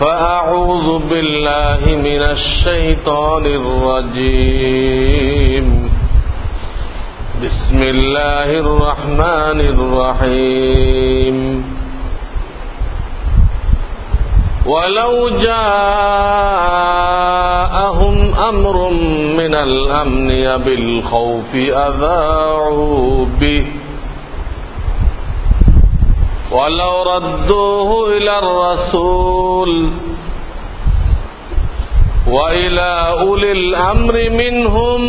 فأعوذ بالله من الشيطان الرجيم. بسم الله الرحمن الرحيم. ولو جاءهم أمر من الأمن بالخوف أذاعوا به. ولو ردوه إلى الرسول وإلى أولي الأمر منهم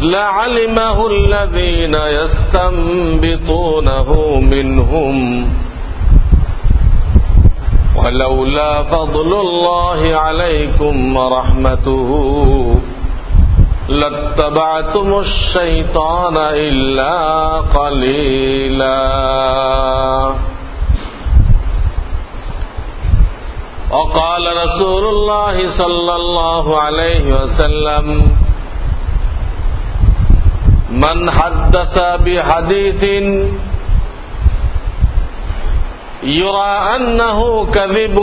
لعلمه الذين يستنبطونه منهم. ولولا فضل الله عليكم ورحمته لاتبعتم الشيطان إلا قليلا. وقال رسول الله صلى الله عليه وسلم من حدث بحديث يرى أنه كذب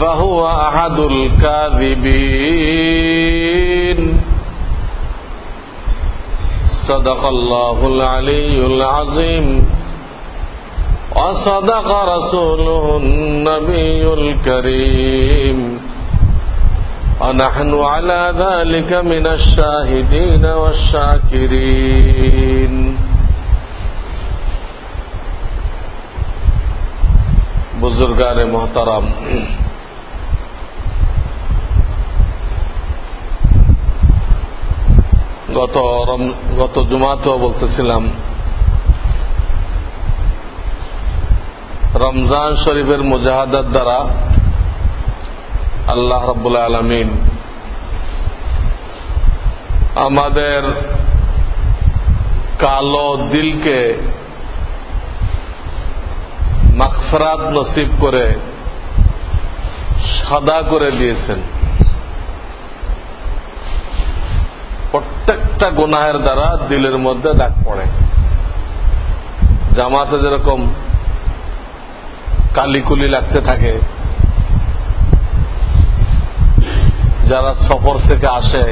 فهو أحد الكاذبين. صدق الله العلي العظيم. وصدق رسوله النبي الكريم. ونحن على ذلك من الشاهدين والشاكرين. بزرگان محترم গত গত জুমাতেও বলতেছিলাম, রমজান শরীফের মুজাহাদার দ্বারা আল্লাহ রব্বুল্লা আলমিন আমাদের কালো দিলকে মাকফরাত নসিব করে সাদা করে দিয়েছেন। প্রত্যেকটা গুনাহের দ্বারা দিলের মধ্যে দাগ পড়ে। জামাতে যেরকম কালিকুলি লাগতে থাকে, যারা সফর থেকে আসে,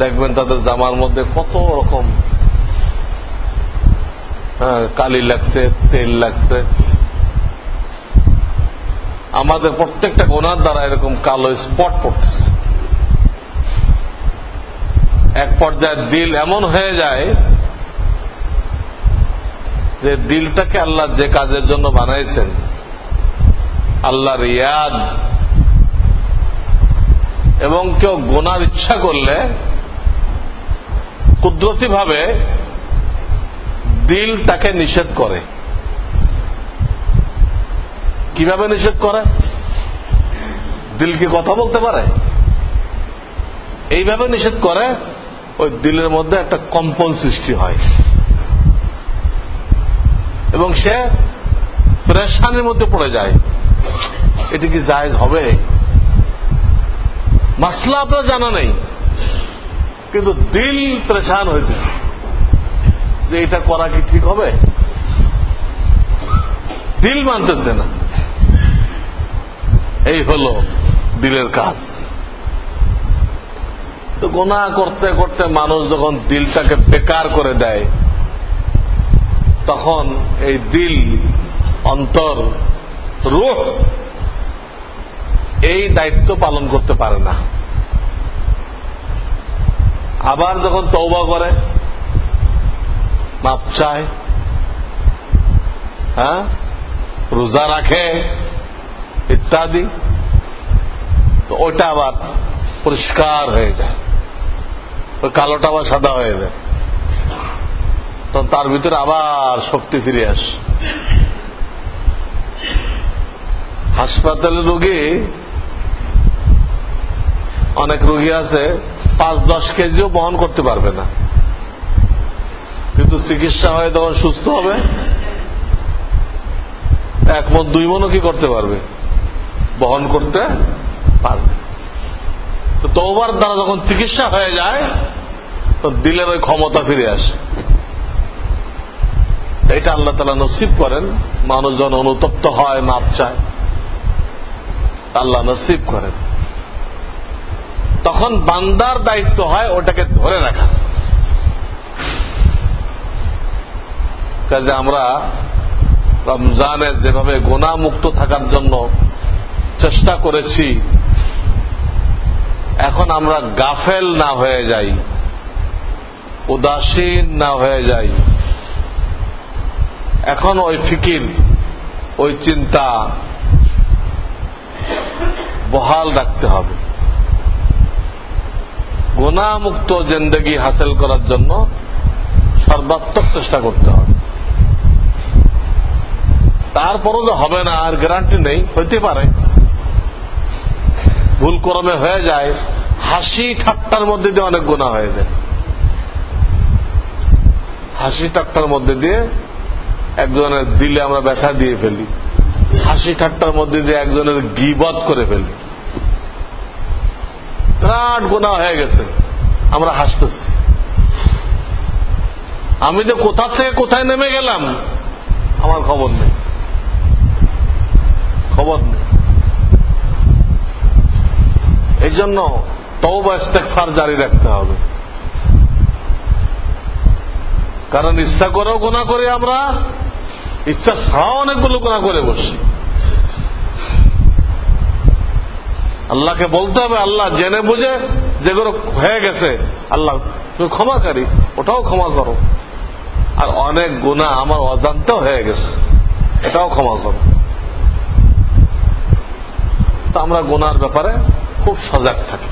দেখবেন তাদের জামার মধ্যে কত রকম কালি লাগছে, তেল লাগছে। আমাদের প্রত্যেকটা গোনার দ্বারা এরকম কালো স্পট পড়তেছে। এক পর্যায়ে দিল এমন হয়ে যায় যে দিলটাকে আল্লাহ যে কাজের জন্য বানাইছেন, আল্লাহর ইয়াদ, এবং কেউ গোনার ইচ্ছা করলে কুদরতি ভাবে দিল তাকে নিষেধ করে। কীভাবে নিষেধ করে? দিল কি কথা বলতে পারে? এইভাবে নিষেধ করে ওই দিলের মধ্যে একটা কম্পন সৃষ্টি হয়। এবং সে প্রেশানের মধ্যে পড়ে যায়। এটি কি জায়জ হবে? মাসলা আপনার জানা নেই। কিন্তু দিল প্রেশান হয়েছে যে এটা করা কি ঠিক হবে? দিল মানতেছে না। এই হলো দিলের কাজ। তো গোনা করতে করতে মানুষ যখন দিলটাকে বেকার করে দেয়, তখন এই দিল, অন্তর, রুহ এই দায়িত্ব পালন করতে পারে না। আবার যখন তৌবা করে, মাপ চায় হ্যাঁ? রোজা রাখে, ইত্যাদি, তো ওইটা আবার পরিষ্কার হয়ে যায়। ওই কালোটা আবার সাদা হয়ে যায়। তখন তার ভিতরে আবার শক্তি ফিরে আসে। হাসপাতালে রোগী, অনেক রোগী আছে, পাঁচ দশ কেজিও বহন করতে পারবে না। কিন্তু চিকিৎসা হয়ে তখন সুস্থ হবে। এক মন, দুই মনও কি করতে পারবে? বহন করতে পারবে তোবার দ্বারা যখন চিকিৎসা হয়ে যায়, তো দিলের ওই ক্ষমতা ফিরে আসে। এটা আল্লাহ তালা নসিব করেন, মানুষজন অনুতপ্ত হয়, মাপ চায়। আল্লাহ নসিব করেন। তখন বান্দার দায়িত্ব হয় ওটাকে ধরে রাখা। কাজে আমরা রমজানে যেভাবে গোনামুক্ত থাকার জন্য চেষ্টা করেছি এখন আমরা গাফেল না হয়ে যাই, উদাসীন না হয়ে যাই। এখন ওই ফিকির, ওই চিন্তা বহাল রাখতে হবে। গুণামুক্ত জিন্দগি হাসিল করার জন্য সর্বাত্মক চেষ্টা করতে হবে। তারপরও যে হবে না, আর গ্যারান্টি নেই, হইতে পারে। ভুল ক্রমে হয়ে যায়, হাসি ঠাট্টার মধ্যে দিয়ে অনেক গুণা হয়ে যায়। হাসি ঠাট্টার মধ্যে দিয়ে একজনের দিলে আমরা ব্যথা দিয়ে ফেলি। হাসি ঠাট্টার মধ্যে দিয়ে একজনের গিবত করে ফেলি। বিরাট গোনা হয়ে গেছে। আমরা হাসতেছি। আমি যে কোথা থেকে কোথায় নেমে গেলাম, আমার খবর নেই। খবর নেই। এই জন্য তওবা জারি রাখতে হবে। কারণ ইচ্ছা করেও গোনা করে আমরা, ইচ্ছা ছাড়াও অনেকগুলো গোনা করে বসি। আল্লাহকে বলতে হবে, আল্লাহ জেনে বুঝে যেগুলো হয়ে গেছে, আল্লাহ তুমি ক্ষমাকারী ওটাও ক্ষমা করো। আর অনেক গুণা আমার অজান্ত হয়ে গেছে, এটাও ক্ষমা করো। তো আমরা গুনার ব্যাপারে খুব সজাগ থাকি।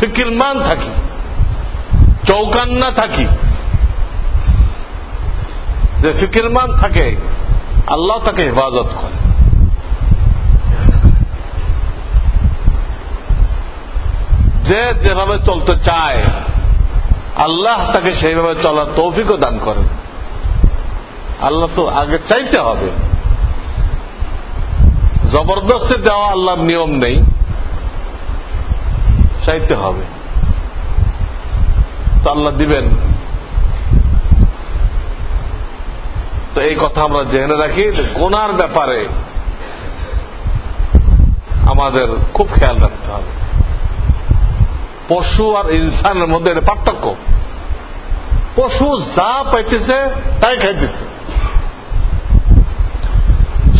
ফিকিরমান থাকি, চৌকান্না থাকি। যে ফিকিরমান থাকে, আল্লাহ তাকে হেফাজত করে। যে যেভাবে চলতে চায়, আল্লাহ তাকে সেইভাবে চলার তৌফিকও দান করেন। আল্লাহ তো আগে চাইতে হবে। জবরদস্তি দেওয়া আল্লাহর নিয়ম নেই। চাইতে হবে। তো আল্লাহ দিবেন। তো এই কথা আমরা জেনে রাখি গোনার ব্যাপারে আমাদের খুব খেয়াল রাখতে হবে। পশু আর ইনসানের মধ্যে পার্থক্য। পশু যা পাইতেছে, তাই খাইতেছে।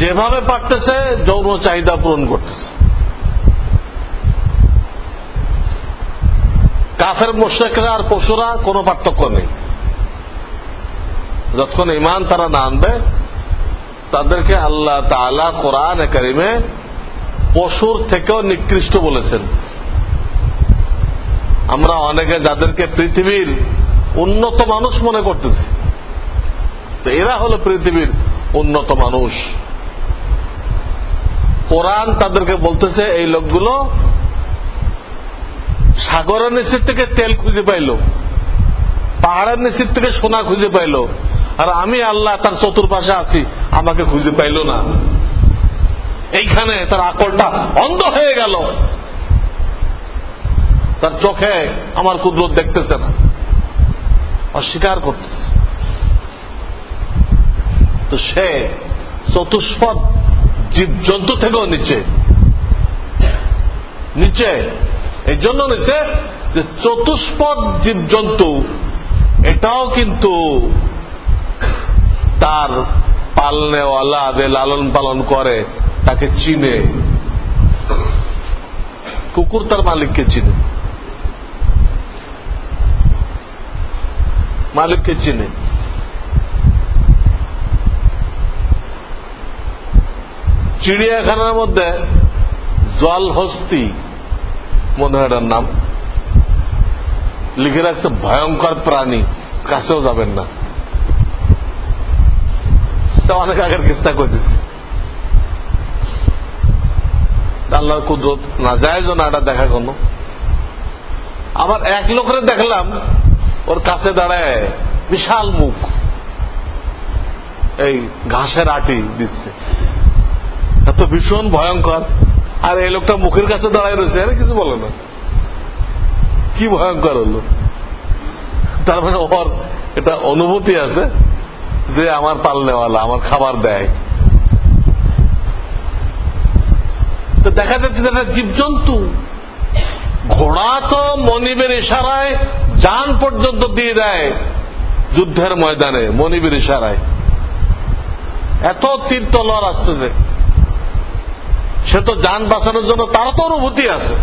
যেভাবে পারতেছে যৌন চাহিদা পূরণ করতেছে। কাফের মোশেকরা আর পশুরা কোনো পার্থক্য নেই। যতক্ষণ ইমান তারা না আনবে, তাদেরকে আল্লাহ তালা কোরআন একাডেমে পশুর থেকেও নিকৃষ্ট বলেছেন। আমরা অনেকে যাদেরকে পৃথিবীর উন্নত মানুষ মনে করতেছি, তো এরা হলো পৃথিবীর উন্নত মানুষ। কোরআন তাদেরকে বলতেছে, এই লোকগুলো সাগরের নিচের থেকে তেল খুঁজে পাইল, পাহাড়ের নিচের থেকে সোনা খুঁজে পাইল, আর আমি আল্লাহ তার চতুর্পাশে আছি, আমাকে খুঁজে পাইল না। এইখানে তার আকলটা অন্ধ হয়ে গেল। তার চোখে আমার কুদরত দেখতেছে না। অস্বীকার করতেছে। তো সে চতুষ্পদ জীবজন্তু থেকেও নিচে নিচে এই জন্য নিচে যে চতুষ্পদ জীবজন্তু এটাও কিন্তু তার পালনেওয়ালা যে লালন পালন করে, তাকে চিনে। কুকুর তার মালিককে চিনে। মালিককে চিনে। চিড়িয়াখানার মধ্যে জল হস্তি মনে হয় এটার নাম, লিখে রাখছে ভয়ঙ্কর প্রাণী, কাছেও যাবেন না। অনেক আগের চেষ্টা করতেছি আল্লাহর কুদরত না যায় না এটা দেখা কোনো। আবার এক লোকের দেখলাম, ওর কাছে দাঁড়ায় বিশাল মুখ। এই ঘাসের আটি দিচ্ছে। এত ভীষণ ভয়ঙ্কর। আর এই লোকটা মুখের কাছে দাঁড়ায় রয়েছে, আরে কিছু বলে না। কি ভয়ঙ্কর হলো তার মানে ওর এটা অনুভূতি আছে যে আমার পালনেওয়ালা, আমার খাবার দেয়। তো দেখা যাচ্ছে একটা জীবজন্তু। ঘোড়া তো মনিবের ইশারায় যান পর্যন্ত দিয়ে দেয় যুদ্ধের ময়দানে, মনিবের ইশারায়। এত তীর্থ তলোয়ার আসছে যে সে তো যান বাঁচানোর জন্য তারও তো অনুভূতি আছে।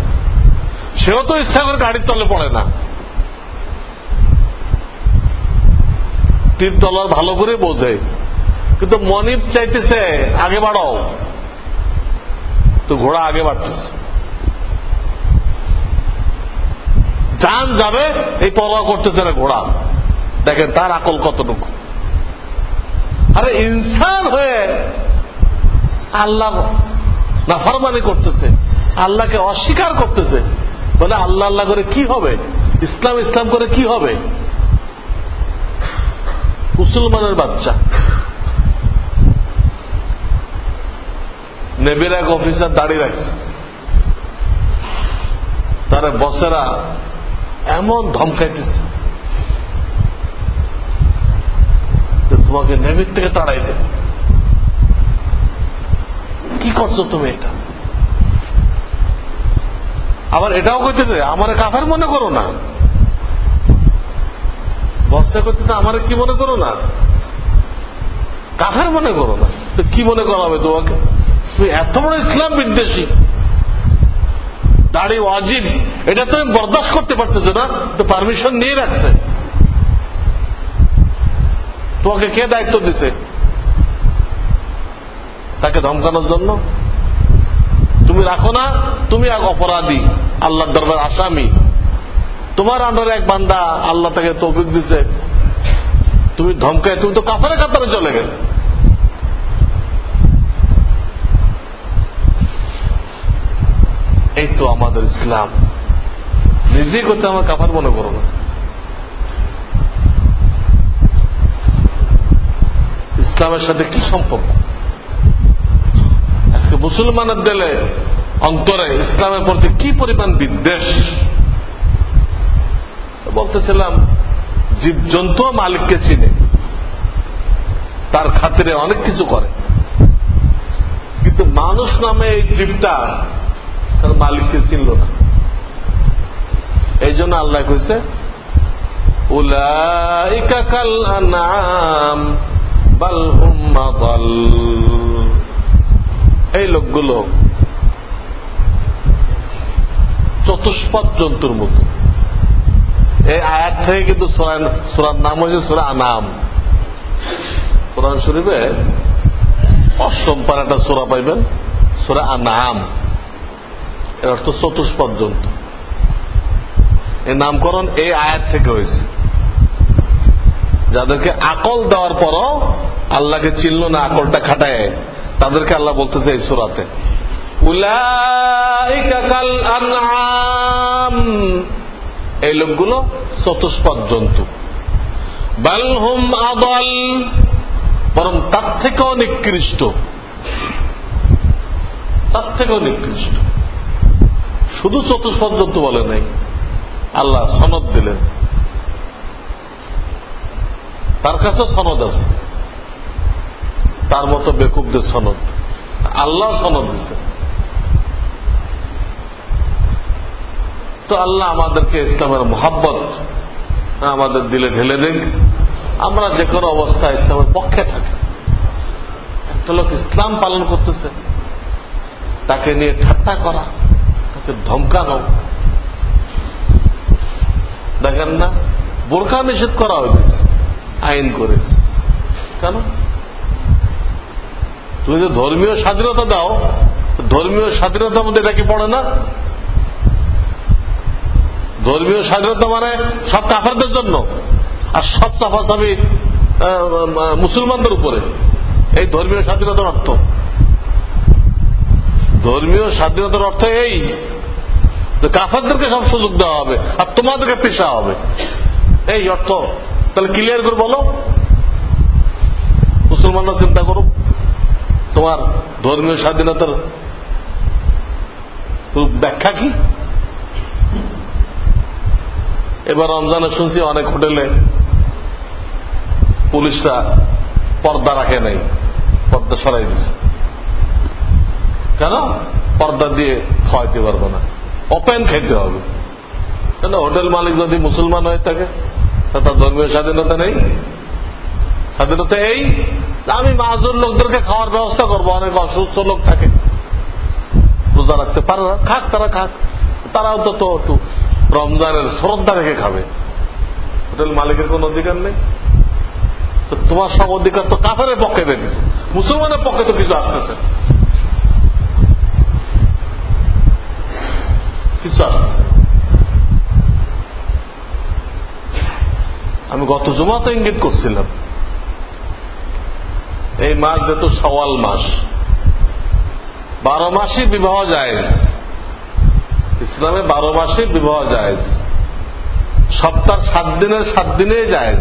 সেও তো ইচ্ছা করে গাড়ির তলে পড়ে না। তীর তলোয়ার ভালো করে বোঝে। কিন্তু মনিব চাইতেছে, আগে বাড়াও। তো ঘোড়া আগে বাড়তেছে। যান যাবে, এই পরোয়া করতেছে না ঘোড়া। দেখেন তার আকল কতটুকু। আরে ইনসান হয়ে আল্লাহ নাফরমানি করতেছে। আল্লাহকে অস্বীকার করতেছে। বলে আল্লাহ আল্লাহ করে কি হবে? ইসলাম ইসলাম করে কি হবে? মুসলমানের বাচ্চা। নেবের এক অফিসার দাঁড়িয়ে রাখছে। তারা বসেরা এমন ধমকাইতেছে। তোমাকে নেভির থেকে তাড়াই দেবে। কি করছ তুমি এটা? আবার এটাও করতেছে আমার কাফের মনে করো না। বর্ষা করতেছে, আমার কি মনে করো না? কাফের মনে করো না। তো কি মনে করা হবে তোমাকে? তুমি এত বড় ইসলাম বিদ্বেষী। দাড়ি ওয়াজিব, এটা তুমি বরদাস্ত করতে পারতেছো না, তো পারমিশন নিয়ে রাখছে। তোমাকে কে দায়িত্ব দিছে? তাকে ধমকানোর জন্য? তুমি রাখো না, তুমি এক অপরাধী, আল্লাহর দরবার আসামি। তোমার আন্ডারে এক বান্দা আল্লাহ তাকে তৌফিক দিছে। তুমি ধমকায়, তুমি তো কাফারে কাতারে চলে গেলে। এই তো আমাদের ইসলাম। নিজেই করতে আমার কাফার মনে করো না। ইসলামের সাথে কি সম্পর্ক? মুসলমানের দিলে অন্তরে ইসলামের প্রতি কি পরিমাণ বিদ্বেষ? বলতেছিলাম, জীবজন্তু মালিককে চিনে। তার খাতিরে অনেক কিছু করে। কিন্তু মানুষ নামে এই জীবটা তার মালিককে চিনল না। এই জন্য আল্লাহ কইছে, উলাইকা কাল আনাম বাল হুম এই লোকগুলো চতুষ্পদ জন্তুর মতো। এই আয়াত থেকে কিন্তু সুরার নাম হয়েছে সুরা আনাম। কোরআন শরীফে অষ্টম একটা সোরা পাইবেন, সোরা নাম এর অর্থ চতুষ্পদ জন্তু। এই নামকরণ এই আয়াত থেকে হয়েছে। যাদেরকে আকল দেওয়ার পরও আল্লাহকে চিনল না আকলটা খাটায় তাদেরকে আল্লাহ বলতেছে এই সুরাতে। এই লোকগুলো চতুষ্পদ জন্তু। বালহুম আদল। বরং তার থেকেও নিকৃষ্ট। তার থেকেও নিকৃষ্ট। শুধু চতুষ্পদ জন্তু বলে নাই, আল্লাহ সনদ দিলেন। তার কাছে সনদ আছে। তার মতো বেকুবদের সনদ। আল্লাহ সনদ দিছে। তো আল্লাহ আমাদেরকে ইসলামের মোহাব্বত আমাদের দিলে ঢেলে দেখ আমরা যে কোনো অবস্থায় ইসলামের পক্ষে থাকি। একটা লোক ইসলাম পালন করতেছে, তাকে নিয়ে ঠাট্টা করা, তাকে ধমকানো। দেখেন না, বোরখা নিষেধ করা হয়েছে, আইন করে। কেন? তুমি যদি ধর্মীয় স্বাধীনতা দাও, ধর্মীয় স্বাধীনতার মধ্যে এটা কি পড়ে না? ধর্মীয় স্বাধীনতা মানে সব কাফারদের জন্য। আর সব চাফাচাফি মুসলমানদের উপরে। এই ধর্মীয় স্বাধীনতার অর্থ। ধর্মীয় স্বাধীনতার অর্থ এই, যে কাফারদেরকে সব সুযোগ দেওয়া হবে, আর তোমাদেরকে পেশা হবে। এই অর্থ। তাহলে ক্লিয়ার করে বলো। মুসলমানরা চিন্তা করুক। তোমার ধর্মীয় স্বাধীনতার ব্যাখ্যা কি? এবার রমজানে শুনছি অনেক হোটেলে পুলিশরা পর্দা রাখে নাই, পর্দা সরাই দিছে। কেন? পর্দা দিয়ে খাওয়াইতে পারব না। ওপেন খাইতে হবে। কেন? হোটেল মালিক যদি মুসলমান হয়ে থাকে, তা তার ধর্মীয় স্বাধীনতা নেই। স্বাধীনতা এই আমি মাজুর লোকদেরকে খাওয়ার ব্যবস্থা করব, অনেক অসুস্থ লোক থাকে। রোজা রাখতে পারে না, খাক তারা খাক তারাও তো একটু রমজানের শ্রদ্ধা রেখে খাবে। হোটেল মালিকের কোন অধিকার নেই। তো তোমার সব অধিকার তো কাফের পক্ষে দেখেছে মুসলমানের পক্ষে তো কিছু আসতেছে কিছু আসতেছে আমি গত জমাতে ইঙ্গিত করছিলাম এই মাস যেহেতু সওয়াল মাস, বারো মাসই বিবাহ যায় ইসলামে বারো মাসে বিবাহ যায় সপ্তাহ সাত দিনের, সাত দিনে যায়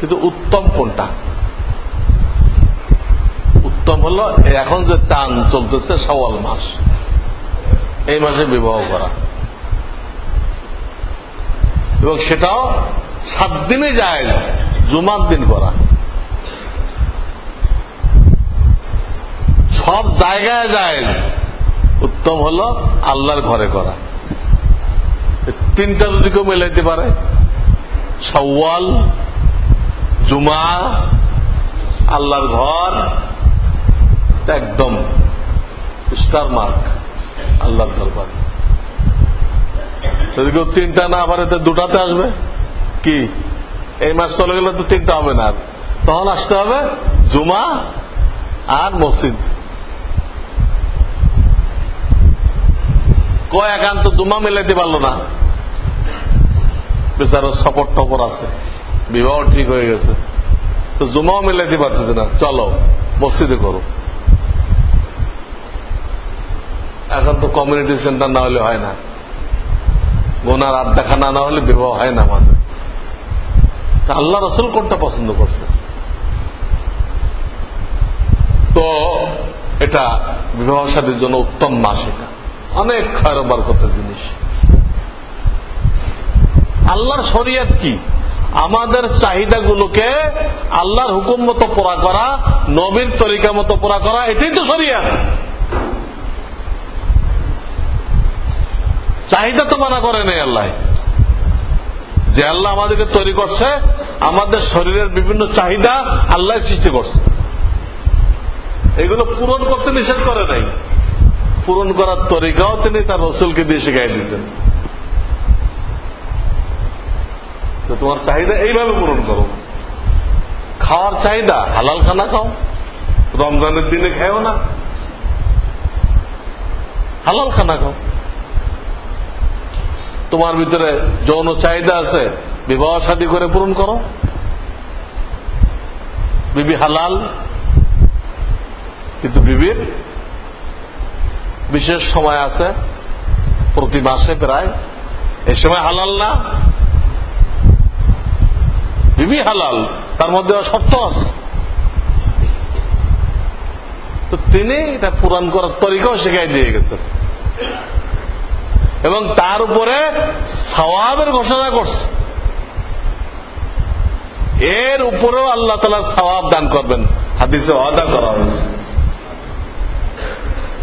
কিন্তু উত্তম কোনটা? উত্তম হল, এখন যে চান চলতেছে সওয়াল মাস, এই মাসে বিবাহ করা। এবং সেটাও সাত দিনে যায় জুমার দিন করা। সব জায়গায় যায় উত্তম হল আল্লাহর ঘরে করা। তিনটা যদি কেউ মেলাইতে পারে সওয়াল জুমা, আল্লাহর ঘর, একদম স্টার মার্ক আল্লাহর দরবার। যদি কেউ তিনটা না আবার এতে দুটাতে আসবে। কি? এই মাস চলে গেলে তো তিনটা হবে না তখন আসতে হবে জুমা আর মসজিদ। কয় একান্ত জুমা মিলাইতে পারল না। বেচারো সপর টপর আছে। বিবাহ ঠিক হয়ে গেছে। তো জুমাও মিলাইতে পারতেছে না। চলো, মসজিদে করো। এখন তো কমিউনিটি সেন্টার না হলে হয় না। গোনার আড্ডাখানা না হলে বিবাহ হয় না আমাদের। আল্লাহ রসুল কোনটা পছন্দ করছে? তো এটা বিবাহ সাথীর জন্য উত্তম মাস এটা অনেক খয়ের বরকতের জিনিস। আল্লাহর শরিয়াত কি? আমাদের চাহিদাগুলোকে আল্লাহর হুকুম মতো পোড়া করা, নবীর তরিকা মতো পোড়া করা, এটাই তো শরিয়াত। চাহিদা তো মানা করে নেই আল্লাহ। যে আল্লাহ আমাদেরকে তৈরি করছে, আমাদের শরীরের বিভিন্ন চাহিদা আল্লাহ সৃষ্টি করছে। এগুলো পূরণ করতে নিষেধ করে নাই। পূরণ করার তরিকাও তিনি তার রসুলকে দিয়ে শিখাই দিতেন। তোমার চাহিদা এইভাবে পূরণ করো। খাওয়ার চাহিদা, হালাল খানা খাও। রমজানের দিনে খেও না। হালাল খানা খাও। তোমার ভিতরে যৌন চাহিদা আছে, বিবাহ শাদী করে পূরণ করো। বিবি হালাল, কিন্তু বিবির বিশেষ সময় আছে, প্রতি মাসে প্রায়। এই সময় হালাল না? বিবি হালাল, তার মধ্যে শর্ত আছে। তো তিনি এটা পূরণ করার তরিকাও শেখাই দিয়ে গেছেন। এবং তার উপরে সওয়াবের ঘোষণা করছে। এর উপরেও আল্লাহ তালা সওয়াব দান করবেন। হাদিসে অদা করা হয়েছে।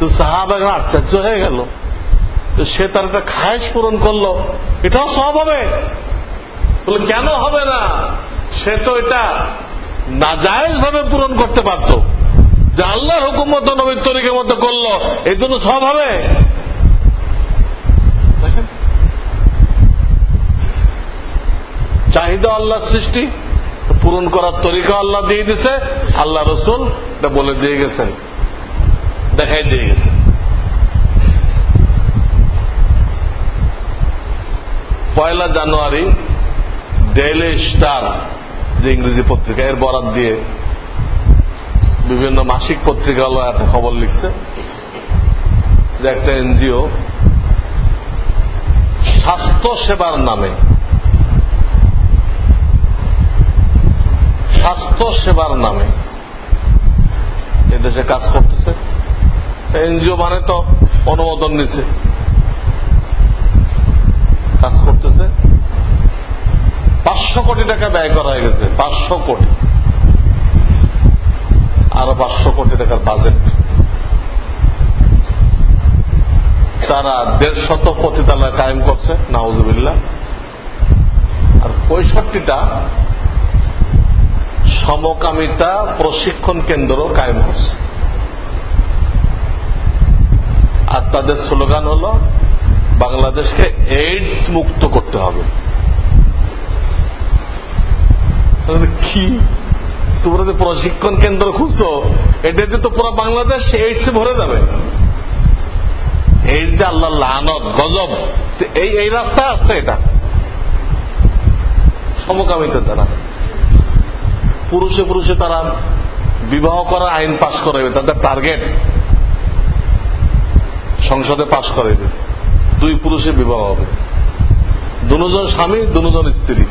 তো সাহাব এখন আশ্চর্য হয়ে গেল। সে তার একটা খায়েশ পূরণ করল। এটাও সব হবে। বলে, কেন হবে না? সে তো এটা নাজায়জ ভাবে পূরণ করতে পারত। যে আল্লাহর হুকুম মতো, নবীর তরিকের মতো করল। এই জন্য সব হবে। চাহিদা আল্লাহ সৃষ্টি, পূরণ করার তরিকা আল্লাহ দিয়ে দিছে। আল্লাহ রসুল এটা বলে দিয়ে গেছেন। দেখাই দিয়ে গেছেন পয়লা জানুয়ারি ডেইলি স্টার যে ইংরেজি পত্রিকা, এর বরাদ দিয়ে বিভিন্ন মাসিক পত্রিকা একটা খবর লিখছে। যে একটা এনজিও। স্বাস্থ্য সেবার নামে। স্বাস্থ্য সেবার নামে। এদেশে কাজ করতেছে এনজিও মানে তো অনুমোদন নিছে কাজ করতেছে। পাঁচশো কোটি টাকা ব্যয় করা হয়ে গেছে, পাঁচশো কোটি। আরও পাঁচশো কোটি টাকার বাজেট তারা দেড় দেড়শত পতিতালয় কায়েম করছে নাউজুবিল্লা আর পঁয়ষট্টিটা সমকামিতা প্রশিক্ষণ কেন্দ্র কায়েম করছে। আর তাদের স্লোগান হল, বাংলাদেশকে এইডস মুক্ত করতে হবে। কি? তোমরা যে প্রশিক্ষণ কেন্দ্র খুঁজছো এটাতে তো পুরো বাংলাদেশ এইডস ভরে যাবে। এই যে আল্লাহ লানত, গজব। এই এই রাস্তায় আসছে এটা। সমকামিতার তারা। পুরুষে পুরুষে তারা বিবাহ করার আইন পাশ করাবে, তাদের টার্গেট সংসদে পাশ করাইবে। দুই পুরুষে বিবাহ হবে। দুজন স্বামী, দুজন স্ত্রী।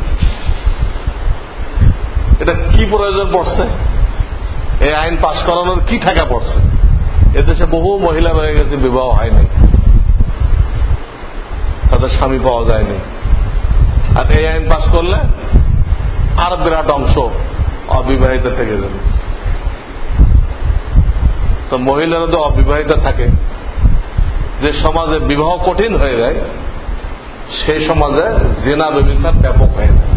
এটা কি প্রয়োজন পড়ছে? এই আইন পাশ করানোর কি ঠেকা পড়ছে? এদেশে বহু মহিলা রয়ে গেছে, বিবাহ হয়নি তাদের স্বামী পাওয়া যায়নি। আর এই আইন পাশ করলে আর বিরাট অংশ অবিবাহিত থেকে যাবে। তো মহিলারা তো অবিবাহিত থাকে। যে সমাজে বিবাহ কঠিন হয়ে যায়, সেই সমাজে জেনা ব্যবসার ব্যাপক হয়ে যায়।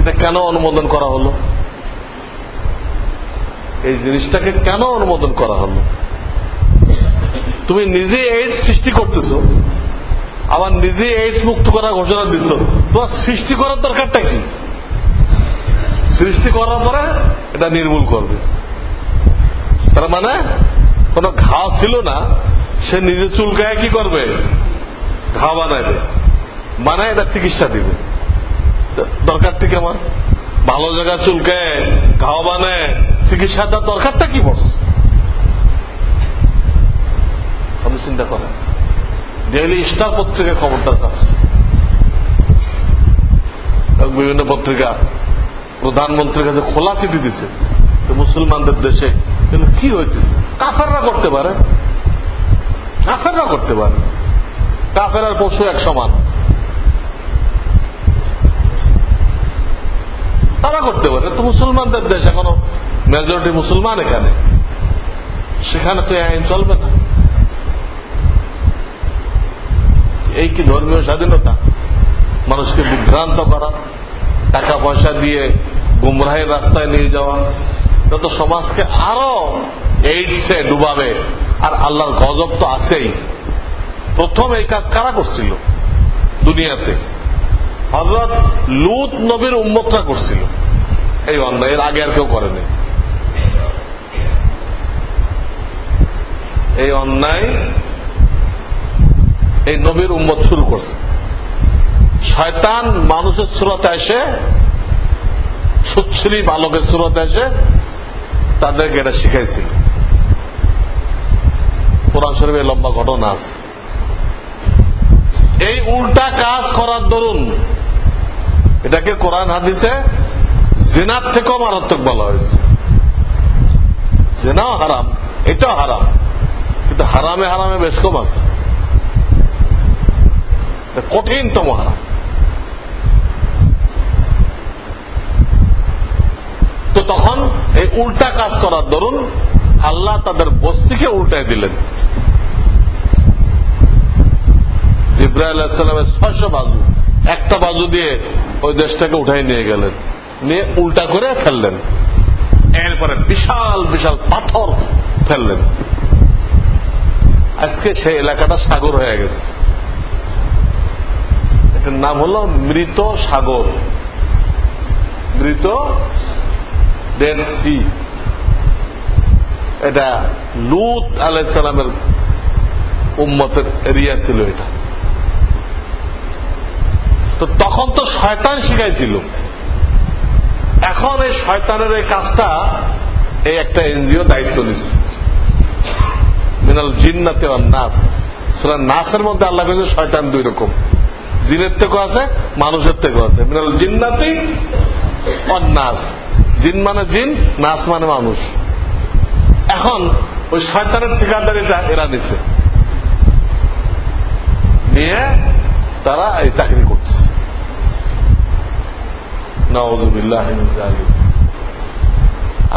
এটা কেন অনুমোদন করা হলো? এই জিনিসটাকে কেন অনুমোদন করা হলো? তুমি নিজে এইডস সৃষ্টি করতেছ, আবার নিজে এইডস মুক্ত করার ঘোষণা দিচ্ছ তোমার সৃষ্টি করার দরকারটা কি? সৃষ্টি করার পরে এটা নির্মূল করবে। তার মানে কোন ঘাও ছিল না, সে নিজে চুলকায় কি করবে? ঘা বানাইবে মানে এটা চিকিৎসা দিবে। দরকার থেকে আমার? ভালো জায়গা চুলকায় ঘাও বানায়, চিকিৎসা দেওয়ার দরকারটা কি পড়ছে আপনি চিন্তা করেন। ডেইলি স্টার পত্রিকা খবরটা ছাপছে বিভিন্ন পত্রিকা, প্রধানমন্ত্রীর কাছে খোলা চিঠি দিচ্ছে মুসলমানদের দেশে কিন্তু কি হয়েছে? কাফেররা করতে পারে। কাফেররা করতে পারে। কাফের আর পশু এক সমান। তারা করতে পারে। তো মুসলমানদের দেশ এখনও মেজরিটি মুসলমান এখানে। সেখানে তো আইন চলবে না। এই কি ধর্মীয় স্বাধীনতা? মানুষকে বিভ্রান্ত করা, টাকা পয়সা দিয়ে গুমরাহের রাস্তায় নিয়ে যাওয়া যত সমাজকে আরও এইডসে ডুবাবে, আর আল্লাহর গজব তো আছেই। প্রথম এই কাজ কারা করছিল? দুনিয়াতে। হজরত লুত নবীর উম্মতরা করছিল। এই অন্যায় এর আগে আর কেউ করেনি। এই অন্যায় এই নবীর উম্মত শুরু করছে। শয়তান মানুষের সুরতে এসে, সুচ্ছলি বালকের সুরতে এসে তাদেরকে এটা শিখাইছিল কোরআন শরীফে লম্বা ঘটনা আছে। এই উল্টা কাজ করার দরুন এটাকে কোরআন হাদিসে জেনার থেকেও মারাত্মক বলা হয়েছে। জেনাও হারাম, এটাও হারাম, কিন্তু হারামে হারামে বেশ কম আছে। কঠিনতম হারাম তো তখন এই উল্টা কাজ করার দরুন আল্লাহ তাদের বস্তিকে উল্টায় দিলেন। আলাহিসাল্লামের ছয়শো বাজু, একটা বাজু দিয়ে ওই দেশটাকে উঠাই নিয়ে গেলেন। নিয়ে উল্টা করে ফেললেন। এরপরে বিশাল বিশাল পাথর ফেললেন। আজকে সেই এলাকাটা সাগর হয়ে গেছে। এটার নাম হল মৃত সাগর। মৃত ডেড সি। এটা লুত আলাইসালামের উম্মতের এরিয়া ছিল এটা। তো তখন তো শয়তান শিখাইছিল। এখন এই শয়তানের এই কাজটা এই একটা এনজিও দায়িত্ব নিচ্ছে। মিনাল জিন্নাতে নাস। সুতরাং নাসের মধ্যে আল্লাহ কেছে শয়তান দুই রকম। জিনের থেকেও আছে, মানুষের থেকেও আছে। মিনাল জিন্নাতি নাস। জিন মানে জিন নাস মানে মানুষ। এখন ওই শয়তানের ঠিকাদারিটা এরা নিচ্ছে নিয়ে তারা এই চাকরি করতেছে।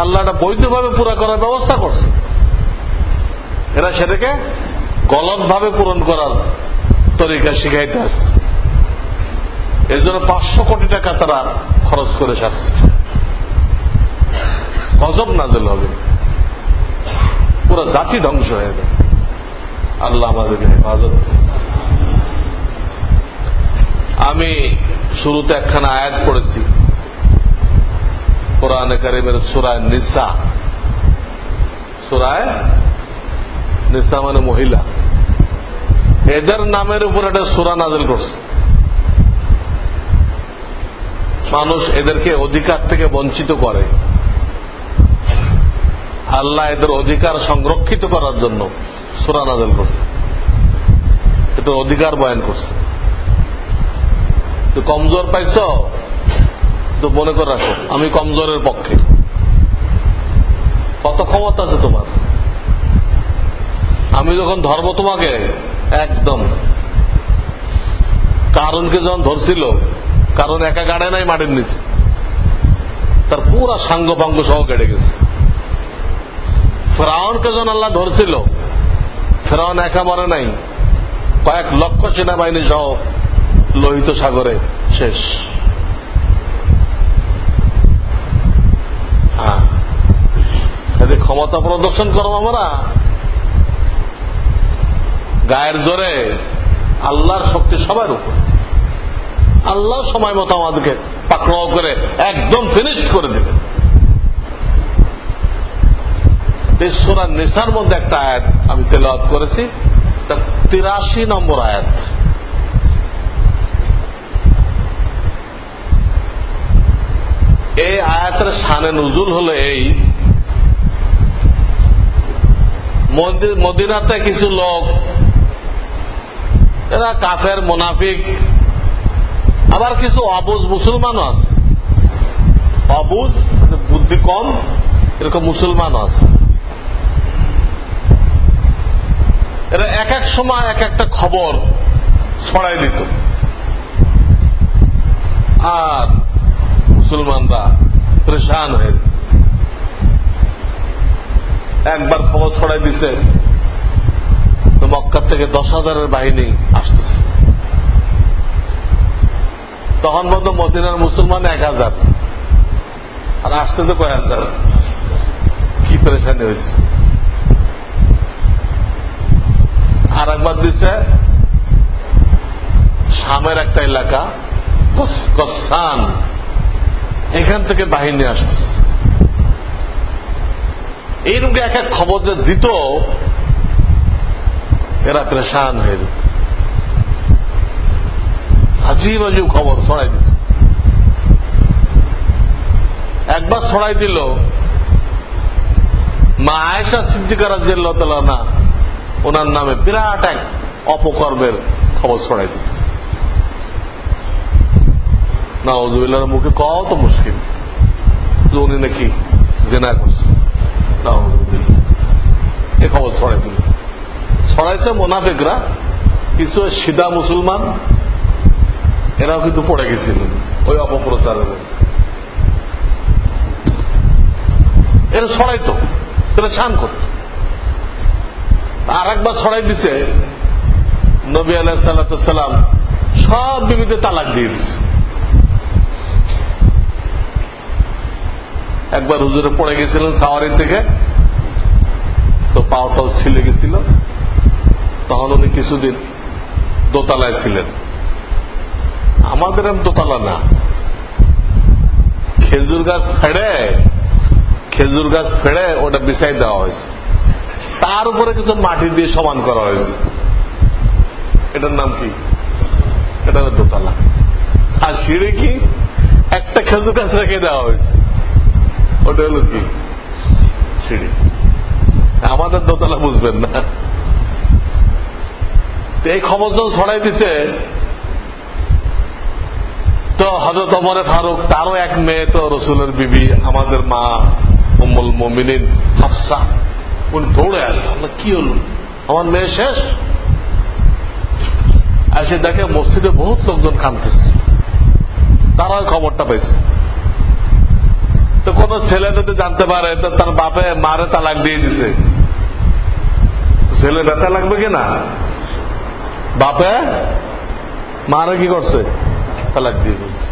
আল্লাহ এটা বৈধভাবে পুরা করার ব্যবস্থা করছে। এরা সেটাকে গলত ভাবে পূরণ করার তরিকা শিখাইতে আসছে এর জন্য পাঁচশো কোটি টাকা তারা খরচ করে সারছে। গজব নাজেল হবে। পুরো জাতি ধ্বংস হয়ে যাবে। আল্লাহ আমাদেরকে হেফাজত আমি শুরুতে একখানা আয়াত পড়েছি। কোরআনে কারিমের সুরায় নিসা। সুরায় নিসা মানে মহিলা। এদের নামের উপর একটা সুরা নাজল করছে। মানুষ এদেরকে অধিকার থেকে বঞ্চিত করে। আল্লাহ এদের অধিকার সংরক্ষিত করার জন্য সুরা নাজল করছে। এদের অধিকার বয়ান করছে। তো কমজোর পাইছ? তো মনে করে রাখো, আমি কমজোরের পক্ষে। কত ক্ষমতা আছে তোমার? আমি যখন ধর্ম তোমাকে, একদম। কারণকে যখন ধরছিল, কারণ একা গাড়ে নাই মাটির নিচে, তার পুরা সাঙ্গ ভাঙ্গ সহ কেটে গেছে। ফেরাউনকে যখন আল্লাহ ধরছিল, ফেরাউন একা মরে নাই, কয়েক লক্ষ সেনাবাহিনী সহ লোহিত সাগরে শেষ। হ্যাঁ। ক্ষমতা প্রদর্শন করো আমরা। গায়ের জোরে আল্লাহর শক্তি সবার উপর। আল্লাহ সময় মতো আমাদেরকে পাকড়াও করে একদম ফিনিশ করে দেবে সোরা নিসার মধ্যে একটা আয়াত আমি তেলাওয়াত করেছি। তার তিরাশি নম্বর আয়াত। এই আয়াতের সানে নজুল হলো এই মদিনাতে কিছু লোক, এরা কাফের, মোনাফিক, আবার কিছু অবুজ মুসলমানও আছে। অবুজ, বুদ্ধি কম, এরকম মুসলমানও আছে। এরা এক এক সময় এক একটা খবর ছড়াই দিত। আর মুসলমানরা পরেশান হয়ে একবার খবর ছড়াই দিছে, তো মক্কার থেকে দশ হাজারের বাহিনী আসতেছে। তখন বলতো মদিনার মুসলমান এক হাজার, আর আসতে তো কয় হাজার? কি পরেশানি হয়েছে? আর একবার দিচ্ছে শামের একটা এলাকা কসান এখান থেকে বাহিনী আসতেছে। এইরকম এক এক খবর যে দিত, এরা প্রেশান হয়ে যেত। আজিব আজিব খবর ছড়াই দিত। একবার ছড়াই দিল, মা আয়েশা সিদ্দিকার রাজিয়াল্লাহ না ওনার নামে বিরাট এক অপকর্মের খবর ছড়াই দিল। না মুখে কও তো মুশকিল। যে উনি নাকি জেনা করছে। এ খবর ছড়াই দিল। ছড়াইছে মোনাফেকরা, কিছু সিধা মুসলমান, এরাও কিন্তু পড়ে গেছিল ওই অপপ্রচারের এরা ছড়াইতো, এরা ছান করত। আর একবার ছড়াই দিছে। নবী আলাহিসাল্লাম সব বিবিধে তালাক দিয়ে দিচ্ছে একবার হুজুরে পড়ে গেছিলেন সাওয়ারি থেকে, তো পাওয়াটাও ছিলে গেছিল। তখন উনি কিছুদিন দোতলায় ছিলেন। আমাদের দোতলা না। খেজুর গাছ ফেড়ে, খেজুর গাছ ফেড়ে ওটা বিছাই দেওয়া হয়েছে। তার উপরে কিছু মাটি দিয়ে সমান করা হয়েছে। এটার নাম কি? এটা হলো দোতলা। আর সিঁড়ি কি? একটা খেজুর গাছ রেখে দেওয়া হয়েছে। ওটা হলো কি? সিঁড়ি। আমাদের দোতলা বুঝবেন না। এই খবর যখন ছড়াই দিছে, তো হজরত অমরে ফারুক, তারও এক মেয়ে তো রসুলের বিবি, আমাদের মা উম্মুল মমিনিন হাফসা। উনি দৌড়ে আসে? আমরা কি হল? আমার মেয়ে শেষ? এসে দেখে মসজিদে বহুত লোকজন কানতেছে তারাও খবরটা পেয়েছে। তো কোন ছেলে যদি জানতে পারে তো তার বাপে মারে তালাক দিয়ে দিছে ছেলে ব্যথা লাগবে কিনা বাপে মারে কি করছে? তালাক দিয়ে দিয়েছে।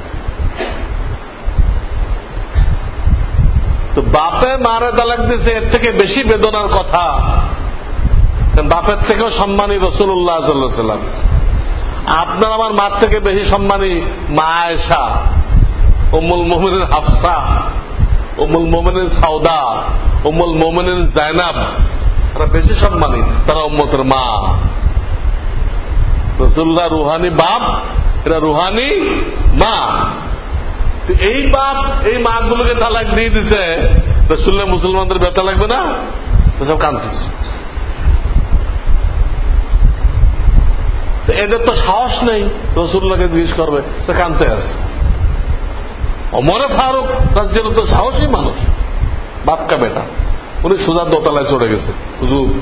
তো বাপে মারে তালাক দিয়েছে এর থেকে বেশি বেদনার কথা। বাপের থেকেও সম্মানী রসুল্লাহ সাল্লাম আপনার আমার মার থেকে বেশি সম্মানী মা আয়সা উমুল মোমিনের হাফসা উমুল মোমিনের সাউদা উমুল মোমিনের জায়নাব তারা বেশি সম্মানী, তারা উম্মতের মা। রসুল্লাহ রুহানি বাপ, এরা রুহানি মা। এই বাপ, এই মা গুলোকে তালাক দিয়ে দিছে। রসুল্লাহ মুসলমানদের ব্যথা লাগবে না? তো সব কাঁদতেছে। এদের তো সাহস নেই রসুল্লাহকে জিজ্ঞেস করবে, তো কানতে আছে। অমরে ফারুক রাজ্যের তো সাহসী মানুষ। বাপকা বেটা। উনি সুজার দোতলায় চড়ে গেছে। হুজুর,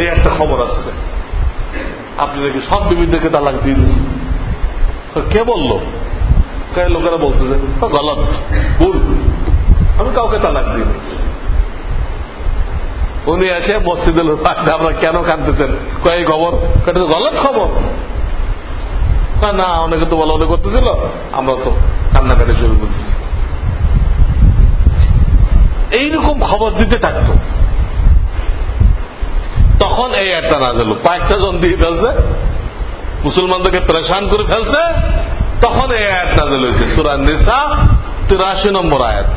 এই একটা খবর আসছে। আপনি নাকি সব বিবিধকে তালাক দিয়ে দিয়েছেন। কে বলল? কে লোকেরা বলতেছে গলত, ভুল। আমি কাউকে তালাক দিই উনি এসে মসজিদুল আমরা কেন কাঁদতেছেন? কয়েক খবর? এটা গলত খবর। না অনেকে তো বলা করতেছিল আমরা তো কান্নাকাটি শুরু করতেছি এইরকম খবর দিতে থাকত। তখন এই একটা না দিল কয়েকটা জন দিয়ে ফেলছে। মুসলমানদেরকে প্রেশান করে ফেলছে। তখন এই আয়াত নাজল হয়েছে সুরান নিসা তিরাশি নম্বর আয়াত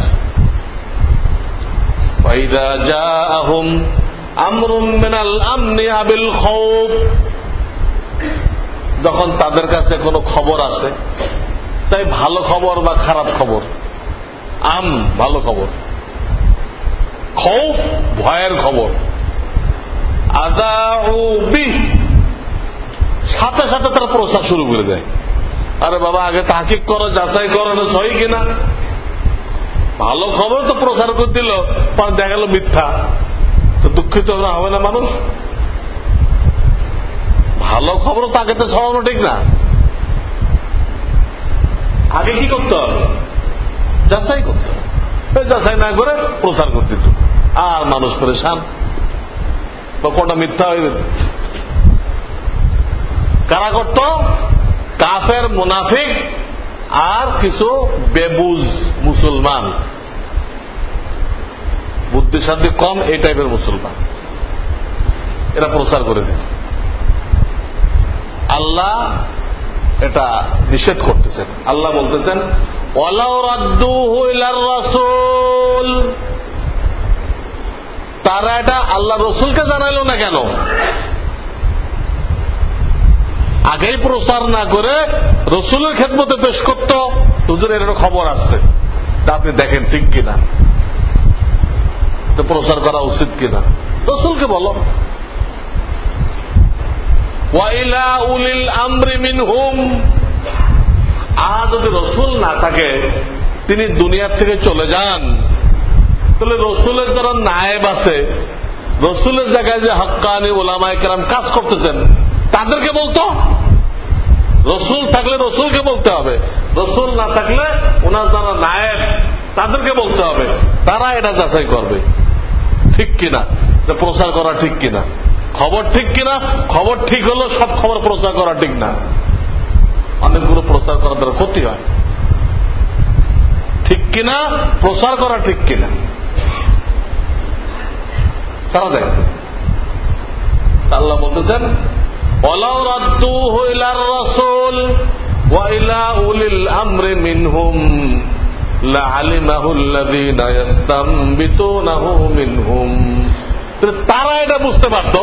فإذا جاءهم أمر من الأمن بالخوف যখন তাদের কাছে কোনো খবর আসে তাই ভালো খবর বা খারাপ খবর আম ভালো খবর খৌফ ভয়ের খবর সাথে সাথে তারা প্রচার শুরু করে দেয় আরে বাবা, আগে তাকিক করো, যাচাই করো সহি কিনা? ভালো খবর তো প্রচার করে দিল দেখা গেল মিথ্যা। তো দুঃখিত হবে না মানুষ? ভালো খবর তো আগে তো ছড়ানো ঠিক না। আগে কি করতে হবে? যাচাই করতে হবে। যাচাই না করে প্রচার করতে দিত। আর মানুষ পরেশান। বা কোনটা মিথ্যা হয়ে কারা করত কাফের, মুনাফিক আর কিছু বেবুজ মুসলমান। বুদ্ধিশান্তি কম এই টাইপের মুসলমান। এরা প্রচার করে দিত আল্লাহ এটা নিষেধ করতেছেন। আল্লাহ বলতেছেন রাসূল। তারা এটা আল্লাহ রসুলকে জানাইলো না কেন? আগেই প্রচার না করে রসুলের খেদমতে পেশ করত। হুজুর, এর খবর আসছে তা আপনি দেখেন, ঠিক কিনা? প্রচার করা উচিত কিনা? রসুলকে বলো। ওয়াইলা উলিল আমরি মিনহুম। আর যদি রসুল না থাকে, তিনি দুনিয়ার থেকে চলে যান। তাহলে রসুলের যারা নায়েব আছে, রসুলের জায়গায় যে হক্কানি ওলামায় কেরাম কাজ করতেছেন তাদেরকে বলতো? রসুল থাকলে রসুলকে বলতে হবে। রসুল না থাকলে ওনার যারা নায়েব, তাদেরকে বলতে হবে। তারা এটা যাচাই করবে। ঠিক কিনা? প্রচার করা ঠিক কিনা? খবর ঠিক কিনা? খবর ঠিক হলো সব খবর প্রচার করা ঠিক না। অনেকগুলো প্রচার করার দ্বারা ক্ষতি হয়। ঠিক কিনা? প্রচার করা ঠিক কিনা? তারা দেখবে আল্লাহ বলতেছেন তারা এটা বুঝতে পারত।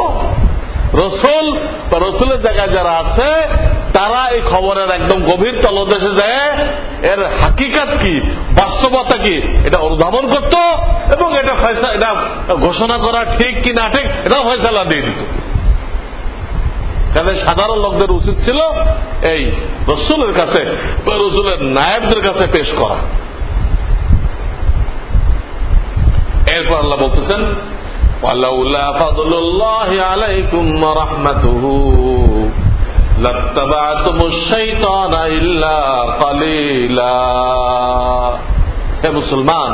রসুল রসুলের জায়গায় যারা আছে, তারা এই খবরের একদম গভীর তলদেশে যায়, এর হাকিকাত কি, বাস্তবতা কি, এটা অনুধাবন করত, এবং এটা এটা ঘোষণা করা ঠিক কি না ঠিক এটা ফয়সালা দিয়ে দিত। কাজে সাধারণ লোকদের উচিত ছিল এই রসুলের কাছে বা রসুলের নায়কদের কাছে পেশ করা এরপর আল্লাহ বলতেছেন ولولا فضل الله عليكم ورحمته لاتبعتم الشيطان إلا قليلا হে মুসলমান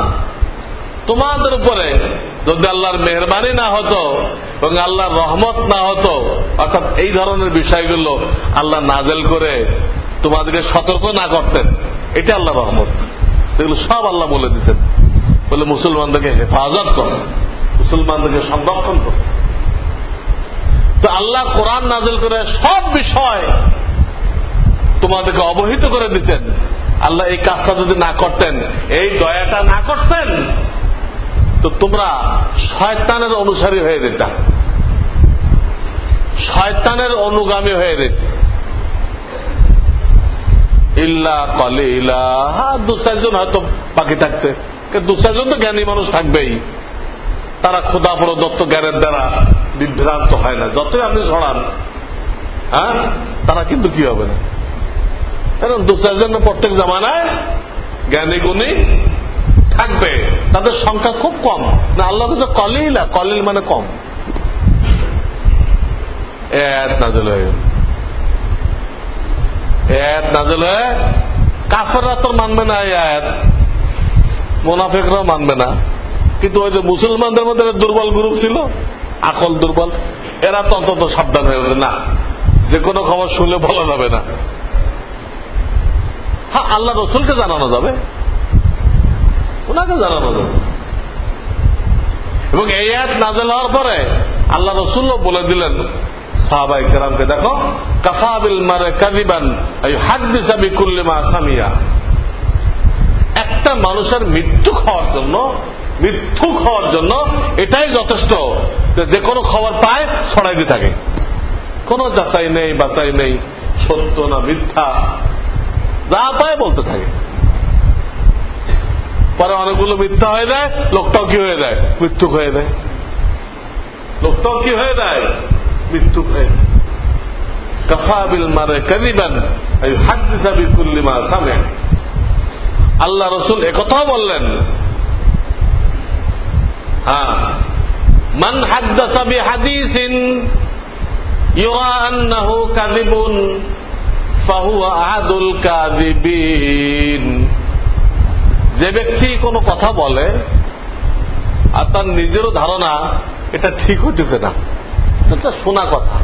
তোমাদের উপরে যদি আল্লাহর মেহরবানি না হতো এবং আল্লাহ রহমত না হতো, অর্থাৎ এই ধরনের বিষয়গুলো আল্লাহ নাজেল করে তোমাদেরকে সতর্ক না করতেন। এটা আল্লাহ রহমত। এগুলো সব আল্লাহ বলে দিতেন। বলে মুসলমানদেরকে হেফাজত করছে মুসলমানদেরকে সংরক্ষণ করছে তো আল্লাহ কোরআন নাজেল করে সব বিষয় তোমাদেরকে অবহিত করে দিতেন। আল্লাহ এই কাজটা যদি না করতেন, এই দয়াটা না করতেন তো তোমরা শয়তানের অনুসারী হয়ে যেত। শয়তানের অনুগামী হয়ে যেত। ইল্লা কলে ইলা হ্যাঁ দু চারজন হয়তো বাকি থাকতে। দু চারজন তো জ্ঞানী মানুষ থাকবেই। তারা খোদা প্রদত্ত জ্ঞানের দ্বারা বিভ্রান্ত হয় না। যতই আপনি ছড়ান হ্যাঁ তারা কিন্তু কি হবে না? কারণ দু চারজন প্রত্যেক জামানায় জ্ঞানী গুণী থাকবে। তাদের সংখ্যা খুব কম। না, আল্লাহ তো কলিল কলিল মানে কম। এক নাজল হয়ে এক নাজল হয়ে কাফেররা তো মানবে না এই আয়াত। মোনাফেকরাও মানবে না। কিন্তু ওই যে মুসলমানদের মধ্যে দুর্বল গ্রুপ ছিল, আকল দুর্বল, এরা তো অন্তত সাবধান হয়ে ওঠে না, যে কোনো খবর শুনলে বলা যাবে না। হ্যাঁ আল্লাহ রসুলকে জানানো যাবে। ওনাকে জানানো যাবে। এবং এই এক নাজেল হওয়ার পরে আল্লাহ রসুল্লাহ বলে দিলেন সাহাবাই কেরামকে, দেখো কাফাবিল মারে কাদিবান একটা মানুষের মৃত্যু খাওয়ার জন্য, মৃত্যু খাওয়ার জন্য এটাই যথেষ্ট যে কোনো খবর পায় ছড়াই দিয়ে থাকে। কোনো যাচাই নেই, বাছাই নেই, সত্য না মিথ্যা, যা পায় বলতে থাকে। পরে অনেকগুলো মিথ্যা হয়ে যায়, লোকটাও কি হয়ে যায়? মৃত্যু হয়ে যায়। লোকটাও কি হয়ে যায়? মৃত্যু হয়ে সামে। আল্লাহ রসুল একথাও বললেন হ্যাঁ মান হাদ্দাসা বিহাদিসিন, ইউরা আন্নাহু কাযিবুন, ফাহুয়া আহাদুল কাযিবিন। যে ব্যক্তি কোনো কথা বলে আর তার নিজেরও ধারণা, এটা ঠিক হতেছে না। এটা শোনা কথা।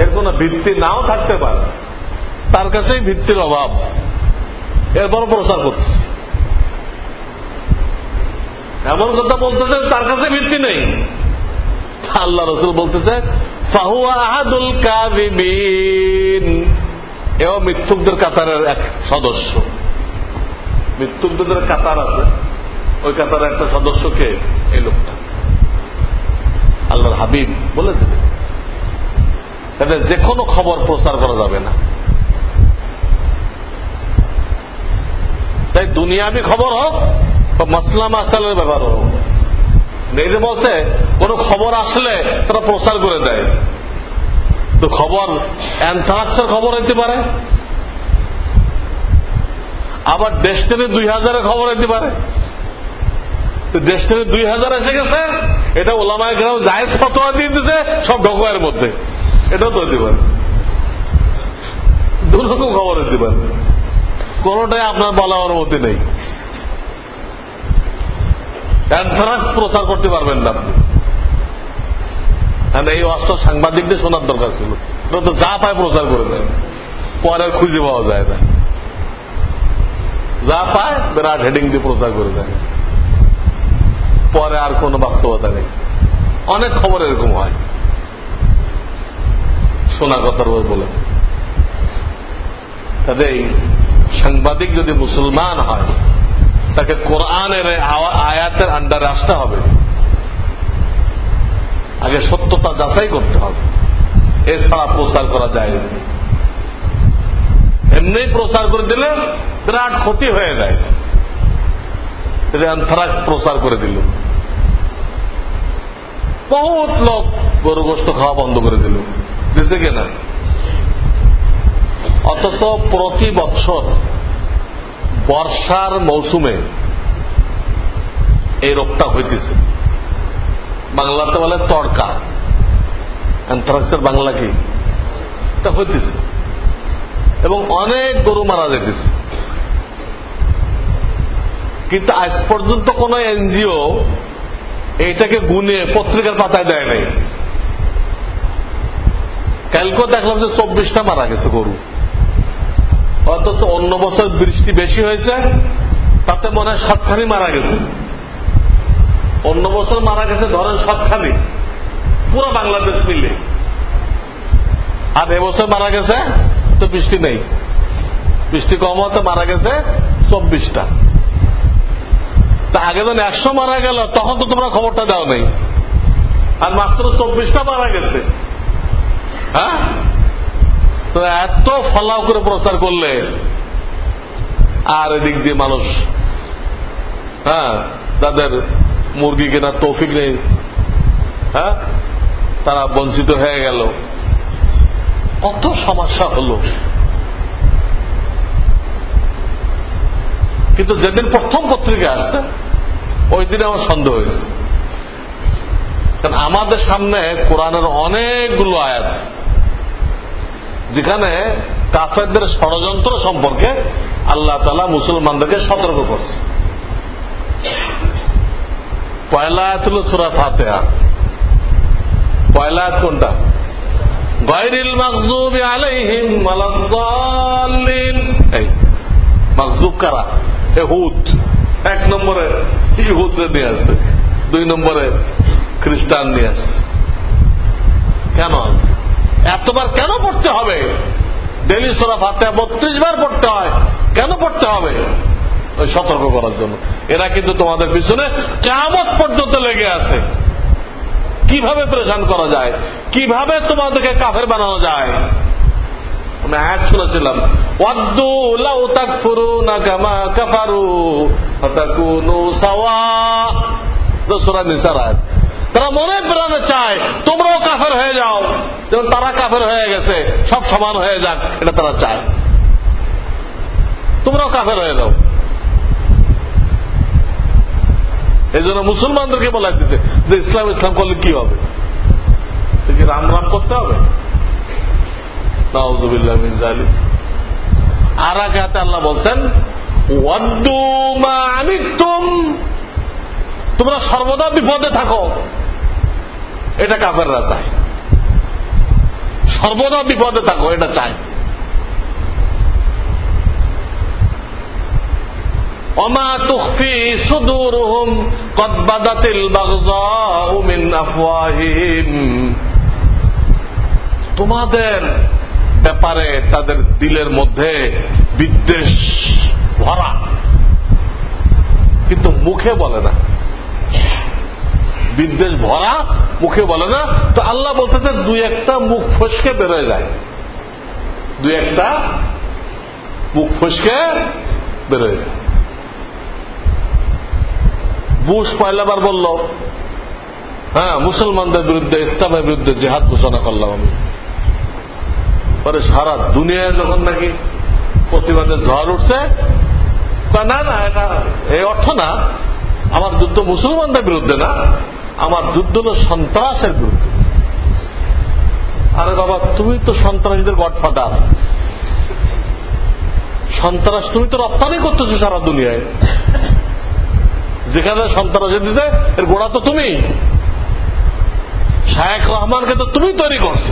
এর কোন ভিত্তি নাও থাকতে পারে। তার কাছেই ভিত্তির অভাব। এরপর প্রচার করতেছে। এমন কথা বলতেছে, তার কাছে ভিত্তি নেই। আল্লাহ রসুল বলতেছে, ফাহুয়া আহাদুল কাযিবিন। এও মৃত্যুকদের কাতারের এক সদস্য। মৃত্যুকদের কাতার আছে। ওই কাতারের একটা সদস্যকে এই লোকটা। আল্লাহর হাবিব বলে দেবে তাদের যে কোনো খবর প্রচার করা যাবে না। তাই দুনিয়াবি খবর হোক বা মাসলা মাসালের ব্যাপার হোক যে বলছে কোন খবর আসলে তারা প্রচার করে দেয়। তো খবর অ্যান্থ্রাক্সের খবর হইতে পারে আবার ডেস্টিনি দুই হাজারের খবর হইতে পারে। ডেস্টিনি দুই হাজার এসে গেছে, এটা ওলামায় গ্রাম জায়েজ ফতোয়া দিয়ে দিতে সব ঢোকায়ের মধ্যে। এটাও তো হতে পারে। দুরকম খবর হতে পারে। কোনটাই আপনার বলা অনুমতি নেই। অ্যান্থ্রাক্স প্রচার করতে পারবেন না আপনি। এই অস্ত্র সাংবাদিকদের শোনার দরকার ছিল। যা পায় প্রচার করে দেয়। পরে খুঁজে পাওয়া যায় না। যা পায়, বিরাট হেডিং দিয়ে প্রচার করে দেয়। পরে আর কোনো বাস্তবতা নেই। অনেক খবর এরকম হয়। শোনা কথার বলে। কাজেই সাংবাদিক যদি মুসলমান হয়, তাকে কোরআনের আয়াতের আন্ডারে আসতে হবে। আগে সত্যতা যাচাই করতে হবে। এছাড়া প্রচার করা যায় এমনি প্রচার করে দিলে বিরাট ক্ষতি হয়ে যায়। অ্যান্থ্রাক্স প্রচার করে দিল। বহুত লোক গরু গোস্ত খাওয়া বন্ধ করে দিল। দিছে কিনা অথচ প্রতি বছর বর্ষার মৌসুমে এই রোগটা হইতেছে। বাংলাতে বলে তড়কা। অ্যান্থ্রাক্সের বাংলা কি? এটা হইতেছে। এবং অনেক গরু মারা যেতেছে কিন্তু আজ পর্যন্ত কোন এনজিও এটাকে গুনে পত্রিকার পাতায় দেয় নাই। কালকেও দেখলাম যে চব্বিশটা মারা গেছে গরু। অথচ অন্য বছর বৃষ্টি বেশি হয়েছে, তাতে মনে হয় সাতখানি মারা গেছে। অন্য বছর মারা গেছে ধরেন সাতখানি, পুরো বাংলাদেশ মিলে। আর এবছর মারা গেছে, তো বৃষ্টি নেই। বৃষ্টি কম হতে মারা গেছে চব্বিশটা। তা আগে যখন একশো মারা গেল, তখন তো তোমরা খবরটা দাও নেই। আর মাত্র চব্বিশটা মারা গেছে। হ্যাঁ? এত ফলাও করে প্রচার করলে, আর এদিক দিয়ে মানুষ হ্যাঁ তাদের মুরগি কেনার তৌফিক নেই। হ্যাঁ? তারা বঞ্চিত হয়ে গেল। কত সমস্যা হলো। কিন্তু যেদিন প্রথম পত্রিকা আসছে ওই দিনে আমার সন্দেহ হয়েছে। কারণ আমাদের সামনে কোরআনের অনেকগুলো আয়াত, যেখানে কাফেরদের ষড়যন্ত্র সম্পর্কে আল্লাহ তালা মুসলমানদেরকে সতর্ক করছে। পয়লা আয়াত হল সুরা ফাতেহা। পয়লা আয়াত কোনটা? গয়রিল মাকজুব আলাইহিম ওয়ালাদ-দাল্লিন। এই মাকজুব কারা? এহুদ এক নম্বরে ইহুদরে নিয়ে আসছে। দুই নম্বরে খ্রিস্টান নিয়ে আসছে। কেন এতবার কেন পড়তে হবে? ডেলি সোরা ফাতে বত্রিশ বার পড়তে হয়। কেন পড়তে হবে? ওই সতর্ক করার জন্য। এরা কিন্তু তোমাদের পিছনে কেমন পর্যন্ত লেগে আছে। কীভাবে প্রেশান করা যায়? কীভাবে তোমাদেরকে কাফের বানানো যায়? আমি আয়াত শুনেছিলাম তারা মনে প্রাণে চায়, তোমরাও কাফের হয়ে যাও। যেমন তারা কাফের হয়ে গেছে, সব সমান হয়ে যাক, এটা তারা চায়। তোমরাও কাফের হয়ে যাও। এই জন্য মুসলমানদেরকে বলা দিতে, যে ইসলাম ইসলাম করলে কি হবে? রাম রাম করতে হবে? আর আগে হাতে আল্লাহ বলছেন তোমরা সর্বদা বিপদে থাকো। এটা কাফেররা চায়। সর্বদা বিপদে থাকো, এটা চায়। অমা তুখফি সুদুরুহুম, কদ বাদাতিল আফওয়াহিম। তোমাদের ব্যাপারে, তাদের দিলের মধ্যে বিদ্বেষ ভরা। কিন্তু মুখে বলে না। বিদ্বেষ ভরা, মুখে বলে না। তো আল্লাহ বলতেছে দুই একটা মুখ ফসকে বেরোয় যায়। দুই একটা মুখ ফসকে বেরোয় যায়। বুশ পয়লাবার বলল হ্যাঁ মুসলমানদের বিরুদ্ধে, ইসলামের বিরুদ্ধে জেহাদ ঘোষণা করলাম আমি। পরে সারা দুনিয়ায় যখন নাকি প্রতিবাদের ঝড় উঠছে। না না, এটা এই অর্থ না। আমার যুদ্ধ মুসলমানদের বিরুদ্ধে না, আমার যুদ্ধ হল সন্ত্রাসের বিরুদ্ধে। আরে বাবা, তুমি তো সন্ত্রাসীদের গডফাদার। সন্ত্রাস তুমি তো রপ্তানি করতেছো সারা দুনিয়ায়। যেখানে সন্ত্রাসী দিতে এর গোড়া তো তুমি। শায়েক রহমানকে তো তুমি তৈরি করছ।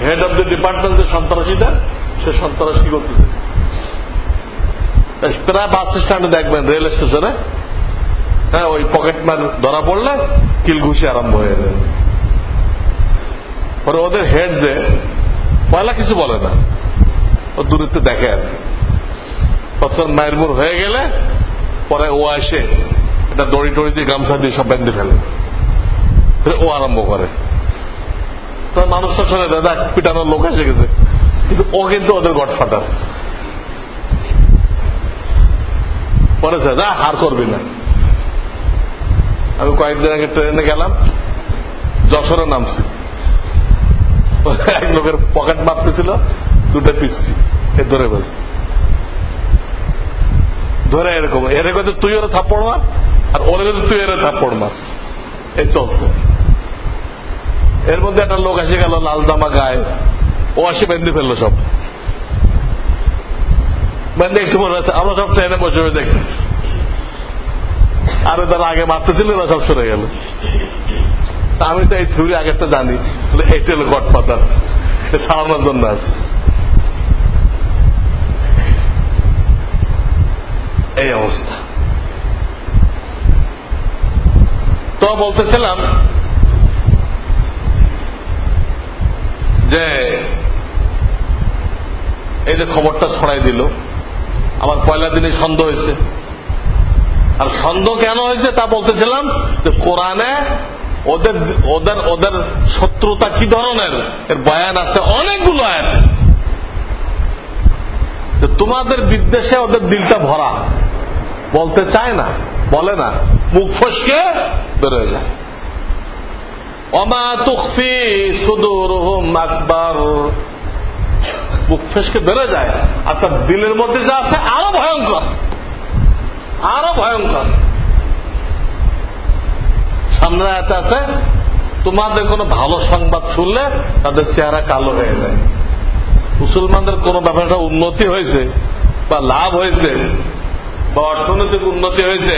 হেড অব দ্য ডিপার্টমেন্ট যে সন্ত্রাসীটা সে সন্ত্রাস করতেছে। প্রায় বাস স্ট্যান্ডে দেখবেন রেল স্টেশনে হ্যাঁ ওই পকেট মার ধরা পড়লে কিল ঘুষি আরম্ভ হয়ে যাবে পরে ওদের হেড যে, পয়লা কিছু বলে না। ও দূরত্বে দেখে আর তখন মায়ের মুর হয়ে গেলে, পরে ও আসে এটা দড়ি টড়ি দিয়ে গামছা দিয়ে সব বেঁধে ফেলে। ও আরম্ভ করে। তার মানুষটা শুনে দাদা পিটানোর লোক এসে গেছে। কিন্তু ও কিন্তু ওদের গডফাদার। পরেছে না হার করবি না। আমি কয়েকদিন আগে ট্রেনে গেলাম, যশোরে নামছি। এক লোকের পকেট মারতেছিল, দুটো পিসছি এ ধরে বলছি ধরে এরকম, এর কাছে তুই ওরা থাপ্পড় মার, আর ওর কাছে তুই এরা থাপ্পড় মার। এই চলছে। এর মধ্যে একটা লোক এসে গেল, লাল জামা গায়ে। ও আসে বেঁধে ফেলল সব। বেঁধে একটু মনে হচ্ছে আমরা সব ট্রেনে বসে বসে দেখতেছি আরে তারা আগে মারতেছিল ওরা সব সরে গেল। আমি তো এই থিউরি আগে তো জানি এইটা হলো গড পাতার সারানোর জন্য আছে। এই অবস্থা। তো বলতেছিলাম যে এই যে খবরটা ছড়াই দিল, আমার পয়লা দিনে সন্দেহ হয়েছে। আর সন্দেহ কেন হয়েছে তা বলতেছিলাম যে কোরআনে ওদের ওদের ওদের শত্রুতা কি ধরনের? এর বয়ান আছে, অনেকগুলো আয়াত। তোমাদের বিদ্বেষে ওদের দিলটা ভরা। বলতে চায় না, বলে না। মুখ ফসকে বেরোয় যায়। অমা আকবর। বেড়ে যায়, আর তার দিলের মধ্যে যা আছে আরও ভয়ঙ্কর আরও ভয়ঙ্কর। সামনে আছে, তোমাদের কোনো ভালো সংবাদ শুনলে তাদের চেহারা কালো হয়ে যায়। মুসলমানদের কোন ব্যাপারটা উন্নতি হয়েছে বা লাভ হয়েছে বা অর্থনৈতিক উন্নতি হয়েছে,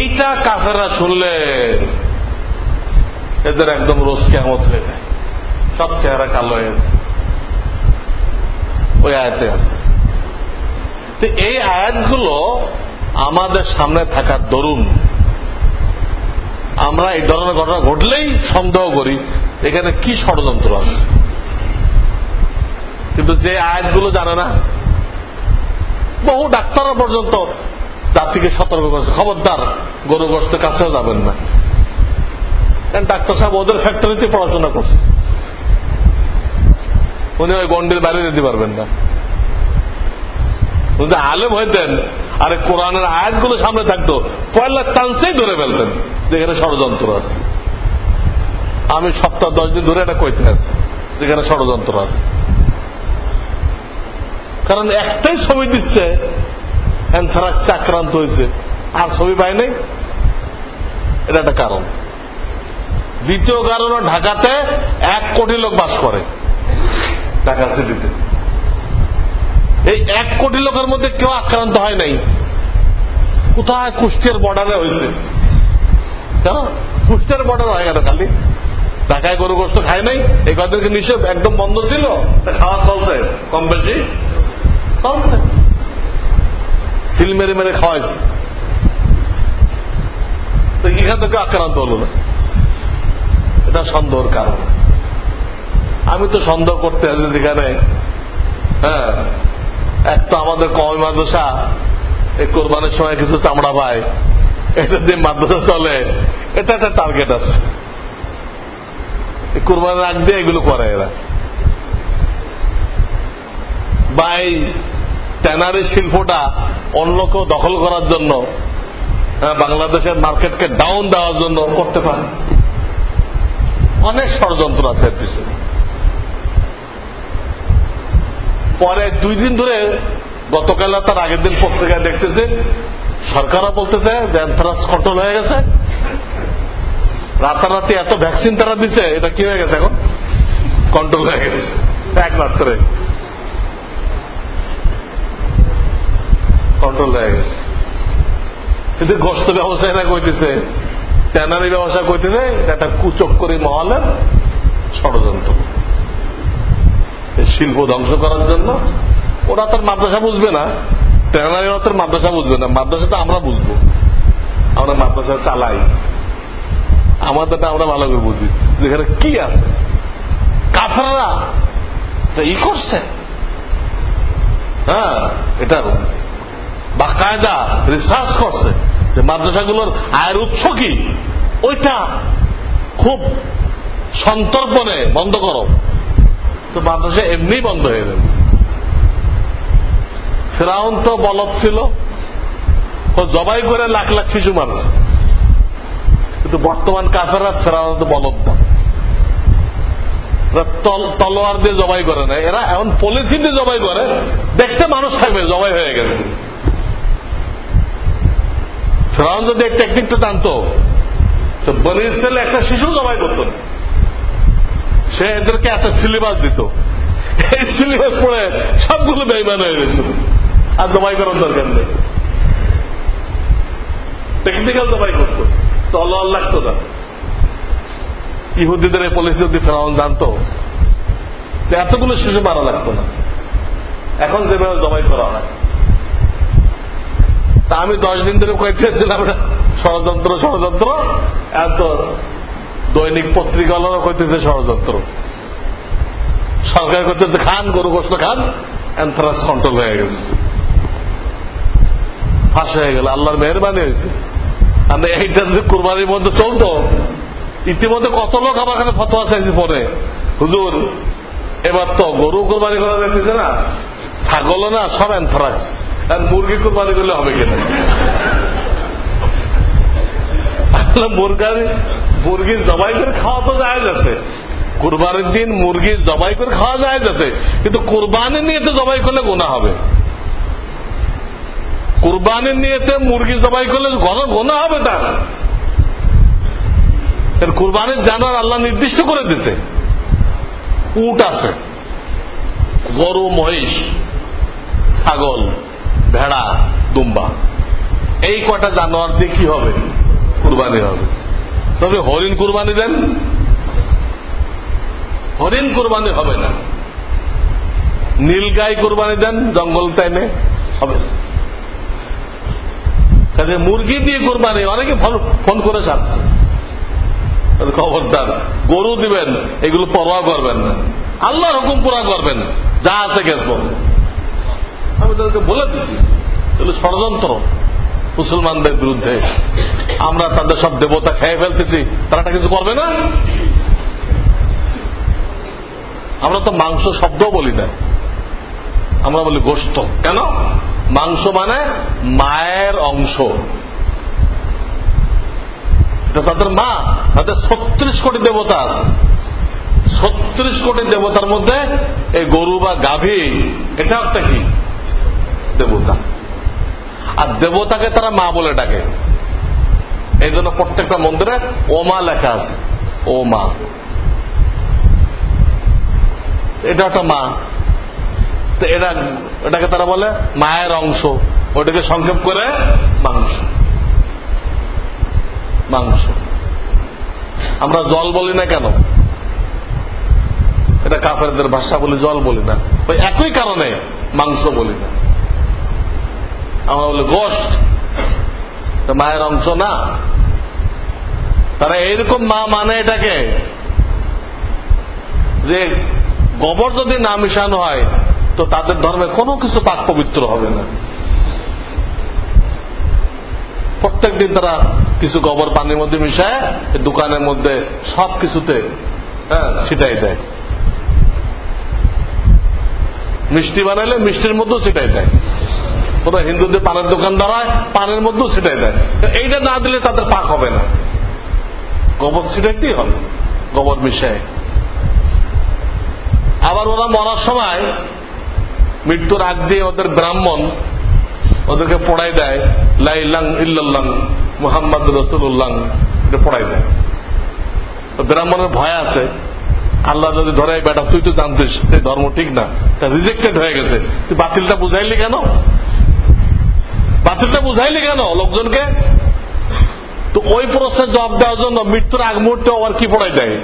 এইটা কাফেরা শুনলে এদের একদম রোজ কেমত হয়ে যায়। সব চেহারা কালো হয়ে যায়। ওই আয়াতে আছে। তো এই আয়াতগুলো আমাদের সামনে থাকার দরুন। আমরা এই ধরনের ঘটনা ঘটলেই সন্দেহ করি, এখানে কি ষড়যন্ত্র আছে। কিন্তু যে আয়াতগুলো জানে না, বহু ডাক্তাররা পর্যন্ত জাতিকে সতর্ক করেছে। খবরদার গরু গোস্ত কাছেও যাবেন না। কারণ ডাক্তার সাহেব ওদের ফ্যাক্টরিতে পড়াশোনা করছে। উনি ওই গন্ডির বাইরে যেতে পারবেন না। যদি আলেম হইতেন। আরে কোরআনের আয়াতগুলো সামনে থাকতো। পয়লা চান্সেই ধরে ফেলতেন যেখানে ষড়যন্ত্র আছে। আমি সপ্তাহ দশ দিন ধরে এটা কইতে আছি যেখানে ষড়যন্ত্র আছে। কারণ একটাই ছবি দিচ্ছে, অ্যান্থারাক্স আক্রান্ত হয়েছে। আর ছবি পাই নাই। এটা একটা কারণ। দ্বিতীয় কারণ ঢাকাতে এক কোটি লোক বাস করে। ঢাকা সিটিতে এই এক কোটি লোকের মধ্যে কেউ আক্রান্ত হয় নাই। কোথায় কুষ্টিয়ার বর্ডারে হয়েছে? কেন? কুষ্টিয়ার বর্ডার হয়ে গেল খালি? ঢাকায় গরু গোস্ত খায় নাই? এই কদিনকে নিষেধ? একদম বন্ধ ছিল? খাওয়া চলছে কম বেশি। চলছে। সিল মেরে মেরে খাওয়াইছে। তো এখান থেকে আক্রান্ত হলো না। এটা সন্দেহর কারণ। আমি তো সন্দেহ করতে আছি যেখানে হ্যাঁ এক তো আমাদের কমই মাদ্রাসা এই কোরবানের সময় কিছু চামড়া পায় এটা দিয়ে মাদ্রাসা চলে এটা একটা টার্গেট আছে। কোরবানের আগ দিয়ে এগুলো করে এরা। বা এই ট্যানারি শিল্পটা অন্য কেউ দখল করার জন্য হ্যাঁ, বাংলাদেশের মার্কেটকে ডাউন দেওয়ার জন্য করতে পারে। অনেক ষড়যন্ত্র আছে এর পিছনে। পরে দুই দিন ধরে গতকাল তার আগের দিন পত্রিকায় দেখতেছে, সরকারও বলতেছে অ্যান্থ্রাক্স কন্ট্রোল হয়ে গেছে। রাতারাতি এত ভ্যাকসিন তারা দিচ্ছে এটা কি হয়ে গেছে এখন? কন্ট্রোল হয়ে গেছে এক রাত্রে কন্ট্রোল হয়ে গেছে। কিন্তু গোস্ত ব্যবসায়ীরা কইতেছে ট্যানারি ব্যবসা কইতেছে একটা কুচক্করি মহলের ষড়যন্ত্র। শিল্প ধ্বংস করার জন্য ওরা তার মাদ্রাসা বুঝবে না। ট্যানারি ওরা তার মাদ্রাসা বুঝবে না। মাদ্রাসা তো আমরা বুঝব। আমরা মাদ্রাসা চালাই। আমাদেরটা আমরা ভালো করে বুঝি। যেখানে কি আছে? কাফেরা তো ই করছে। হ্যাঁ এটা বাকায়দা রিসার্চ করছে। মাদ্রাসাগুলোর আয়ের উৎস কি? ওইটা খুব সন্তর্পণে বন্ধ করো। তো মাদ্রাসা এমনি বন্ধ হয়ে যাবে। ফেরাউন তো বলদ ছিল। ও জবাই করে লাখ লাখ শিশু মারছে কিন্তু বর্তমান কাফেরা ফেরাউন তো বলদ না। তলোয়ার দিয়ে জবাই করে না এরা এমন পলিসি দিয়ে জবাই করে। দেখতে মানুষ থাকবে, জবাই হয়ে গেছে। ফেরাউন যদি এই টেকনিকটা জানতো, তো বনি ইসরায়েল একটা শিশু জবাই করতো। সে এদেরকে একটা সিলেবাস দিত। এই সিলেবাস পড়ে সবগুলো বেইমান হয়ে গেছিল আর জবাই করার দরকার নেই। টেকনিক্যাল জবাই করতো। তলোয়ার লাগতো না। ইহুদিদের এই পলিসি যদি ফেরাউন জানতো এতগুলো শিশু মারা লাগতো না। এখন যেভাবে জবাই করা হয়। তা আমি দশ দিন ধরে কইতেছিলাম ষড়যন্ত্র ষড়যন্ত্র। এত দৈনিক পত্রিকাওয়ালারও কইতেছে ষড়যন্ত্র। সরকার করতেছে খান, গরু গোস্ত খান। অ্যান্থ্রাক্স কন্ট্রোল হয়ে গেছে। ফাঁস হয়ে গেল, আল্লাহর মেহরবানি হয়েছে। আর এইটা যদি কোরবানির মধ্যে চলতো, ইতিমধ্যে কত লোক আমার কাছে ফতোয়া চাইছে পরে হুজুর, এবার তো গরু কোরবানি করা যাচ্ছে না, ছাগলও না, সব অ্যান্থ্রাক্স আর মুরগি কোরবানি করলে হবে কেন? মুরগার, মুরগি জবাই করে খাওয়া তো যায় যাচ্ছে কোরবানির দিন মুরগি জবাই করে খাওয়া যায় যাচ্ছে কিন্তু কোরবানি নিয়ে তো জবাই করলে গোনা হবে। কোরবানির নিয়েতে মুরগি জবাই করলে গোনা হবে তার। এর কোরবানির জানার আল্লাহ নির্দিষ্ট করে দিতে উট আছে। গরু, মহিষ, ছাগল। ভেড়া, দুম্বা। এই কটা জানোয়ার দিয়ে কি হবে? কুরবানি হবে। তবে হরিণ কুরবানি দেন? হরিণ কুরবানি হবে না। নীল গাই কুরবানি দেন? জঙ্গল তাইনে হবে। কাজে মুরগি দিয়ে কোরবানি, অনেকে ফোন করে চাচ্ছে খবরদার, গরু দিবেন, এগুলো পরোয়া করবেন না। আল্লাহর হুকুম পুরা করবেন, যা আছে গেছ আমি তাদেরকে বলে দিচ্ছি, এগুলো ষড়যন্ত্র মুসলমানদের বিরুদ্ধে। আমরা তাদের সব দেবতা খেয়ে ফেলতেছি, তারা কিছু করবে না? আমরা তো মাংস শব্দ বলি না। আমরা বলি গোস্ত। কেন? মাংস মানে মায়ের অংশ। এটা তাদের মা, তাদের ছত্রিশ কোটি দেবতা আছে। ছত্রিশ কোটি দেবতার মধ্যে এই গরু বা গাভী, এটা একটা কি? দেবতা। আর দেবতাকে তারা মা বলে ডাকে। এই জন্য প্রত্যেকটা মন্দিরে ওমা লেখা আছে ও মা এটা একটা মা। তো এটা এটাকে তারা বলে মায়ের অংশ। ওটাকে সংক্ষেপ করে মাংস। মাংস। আমরা জল বলি না কেন? এটা কাফেরদের ভাষা বলি জল বলি না। ওই একই কারণে মাংস বলি না। আমরা বলি গোষ্ঠ মায়ের অংশ না। তারা এইরকম মা মানে এটাকে যে গোবর যদি না মিশানো হয়, তো তাদের ধর্মে কোনো কিছু পাক পবিত্র হবে না। প্রত্যেক দিন তারা কিছু গোবর পানির মধ্যে মিশায় দোকানের মধ্যে সব কিছুতে হ্যাঁ ছিটাই দেয়। মিষ্টি বানাইলে মিষ্টির মধ্যেও ছিটাই দেয়। কোথাও হিন্দুদের পানের দোকান দাঁড়ায়, পানের মধ্যেও ছিটাই দেয়। এইটা না দিলে তাদের পাক হবে না। গোবর ছিটাইতেই হবে, গোবর মিশায় আবার ওরা মরার সময় মৃত্যুর আগ দিয়ে ওদের ব্রাহ্মণ ওদেরকে পড়াই দেয়, লাইলাং ইল্লাল্লাং, মুহাম্মদ রসুল্লাং এটা পড়াই দেয়। ব্রাহ্মণের ভয় আছে, আল্লাহ যদি ধরে বেটা, তুই তো জানতিস ধর্ম ঠিক না, তা রিজেক্টেড হয়ে গেছে। তুই বাতিলটা বুঝাইলি কেন? বাতিলটা বুঝাইলি কেন লোকজনকে? তো ওই প্রশ্নের জবাব দেওয়ার জন্য মৃত্যুর আগ মুহূর্তে আবার কি পড়াই দেয়?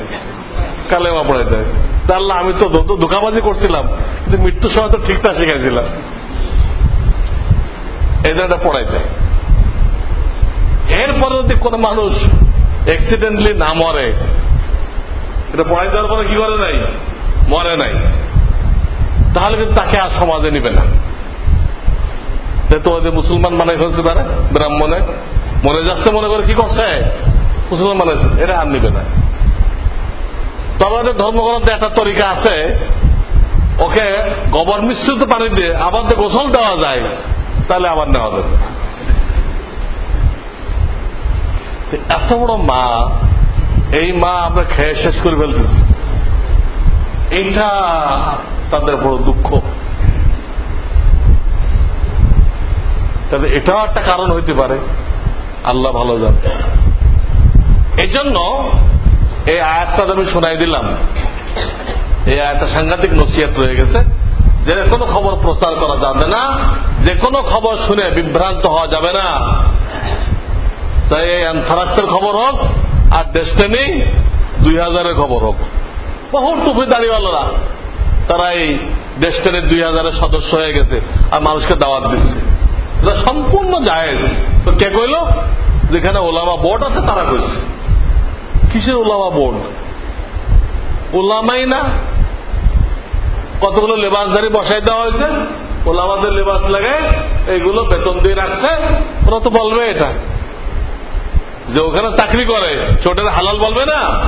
কালেমা পড়াই দেয়। তা আল্লাহ, আমি তো ধোকাবাজি করছিলাম, কিন্তু মৃত্যুর সময় তো ঠিকঠাক শিখাইছিলাম। জন্য পড়াই দেয়। এরপরে যদি কোন মানুষ অ্যাক্সিডেন্টলি না মরে, এটা পড়াই দেওয়ার পরে কি করে নাই? মরে নাই। তাহলে কিন্তু তাকে আর সমাজে নিবে না। তো ওদের মুসলমান বানাই ফেলছে তারা, ব্রাহ্মণে। মনে যাচ্ছে, মনে করে কি করছে? মুসলমান বানাইছে। এটা আর নিবে না। তবে ধর্মগ্রন্থে একটা তরিকা আছে। ওকে গোবর মিশ্রিত পানি দিয়ে আবার যে গোসল দেওয়া যায়, তাহলে আবার নেওয়া যাবে। এত বড় মা, এই মা আমরা খেয়ে শেষ করে ফেলতেছি। এইটা তাদের বড় দুঃখ। তবে এটাও একটা কারণ হইতে পারে। আল্লাহ ভালো জানে। এই জন্য এই আয়াতটা আমি শোনাই দিলাম, এই আয়াতটা সাংঘাতিক নসিহত রয়ে গেছে। যে কোনো খবর প্রচার করা যাবে না, যে কোনো খবর শুনে বিভ্রান্ত হওয়া যাবে না। চাই এই অ্যান্থারাক্সের খবর হোক, আর ডেস্টেনি দুই হাজারের খবর হোক। বহু টুপি দাঁড়িওয়ালারা তারা এই ডেস্টেনের দুই হাজারের সদস্য হয়ে গেছে আর মানুষকে দাওয়াত দিচ্ছে। এটা সম্পূর্ণ জায়েজ। তো কে কইল? যেখানে ওলামা বোর্ড আছে, তারা কইছে। কিসের ওলামা বোর্ড? ওলামাই না? কতগুলো লেবাসদারি বসাই দেওয়া হয়েছে? ওলামাদের লেবাস লাগে এইগুলো বেতন দিয়ে রাখছে। ওরা তো বলবে এটা। যে ওখানে চাকরি করে, ছোটের হালাল বলবে না।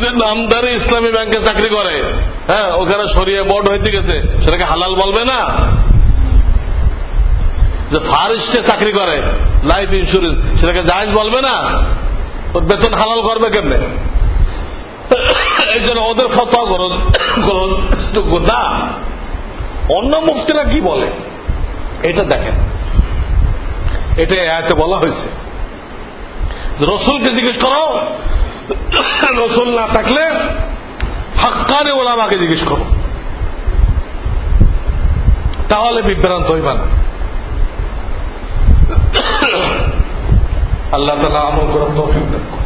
যে নামদারি ইসলামী ব্যাংকে চাকরি করে হ্যাঁ ওখানে সরিয়ে বোর্ড হইতে গেছে, সেটাকে হালাল বলবে না। যে ফারিস্টে চাকরি করে লাইফ ইন্স্যুরেন্স সেটাকে জাহেজ বলবে না? ওর বেতন হালাল করবে কেমনে? এই জন্য ওদের ফতোয়া গ্রহণযোগ্য না, অন্য মুক্তিরা কি বলে? এটা দেখেন। এটা এতে বলা হয়েছে। রসুলকে জিজ্ঞেস করো, রসুল না থাকলে হাক্কানে ওলামাকে জিজ্ঞেস করো। তাহলে বিভ্রান্ত হইবা না। আল্লাহ তালা আমল করার তৌফিক দেখো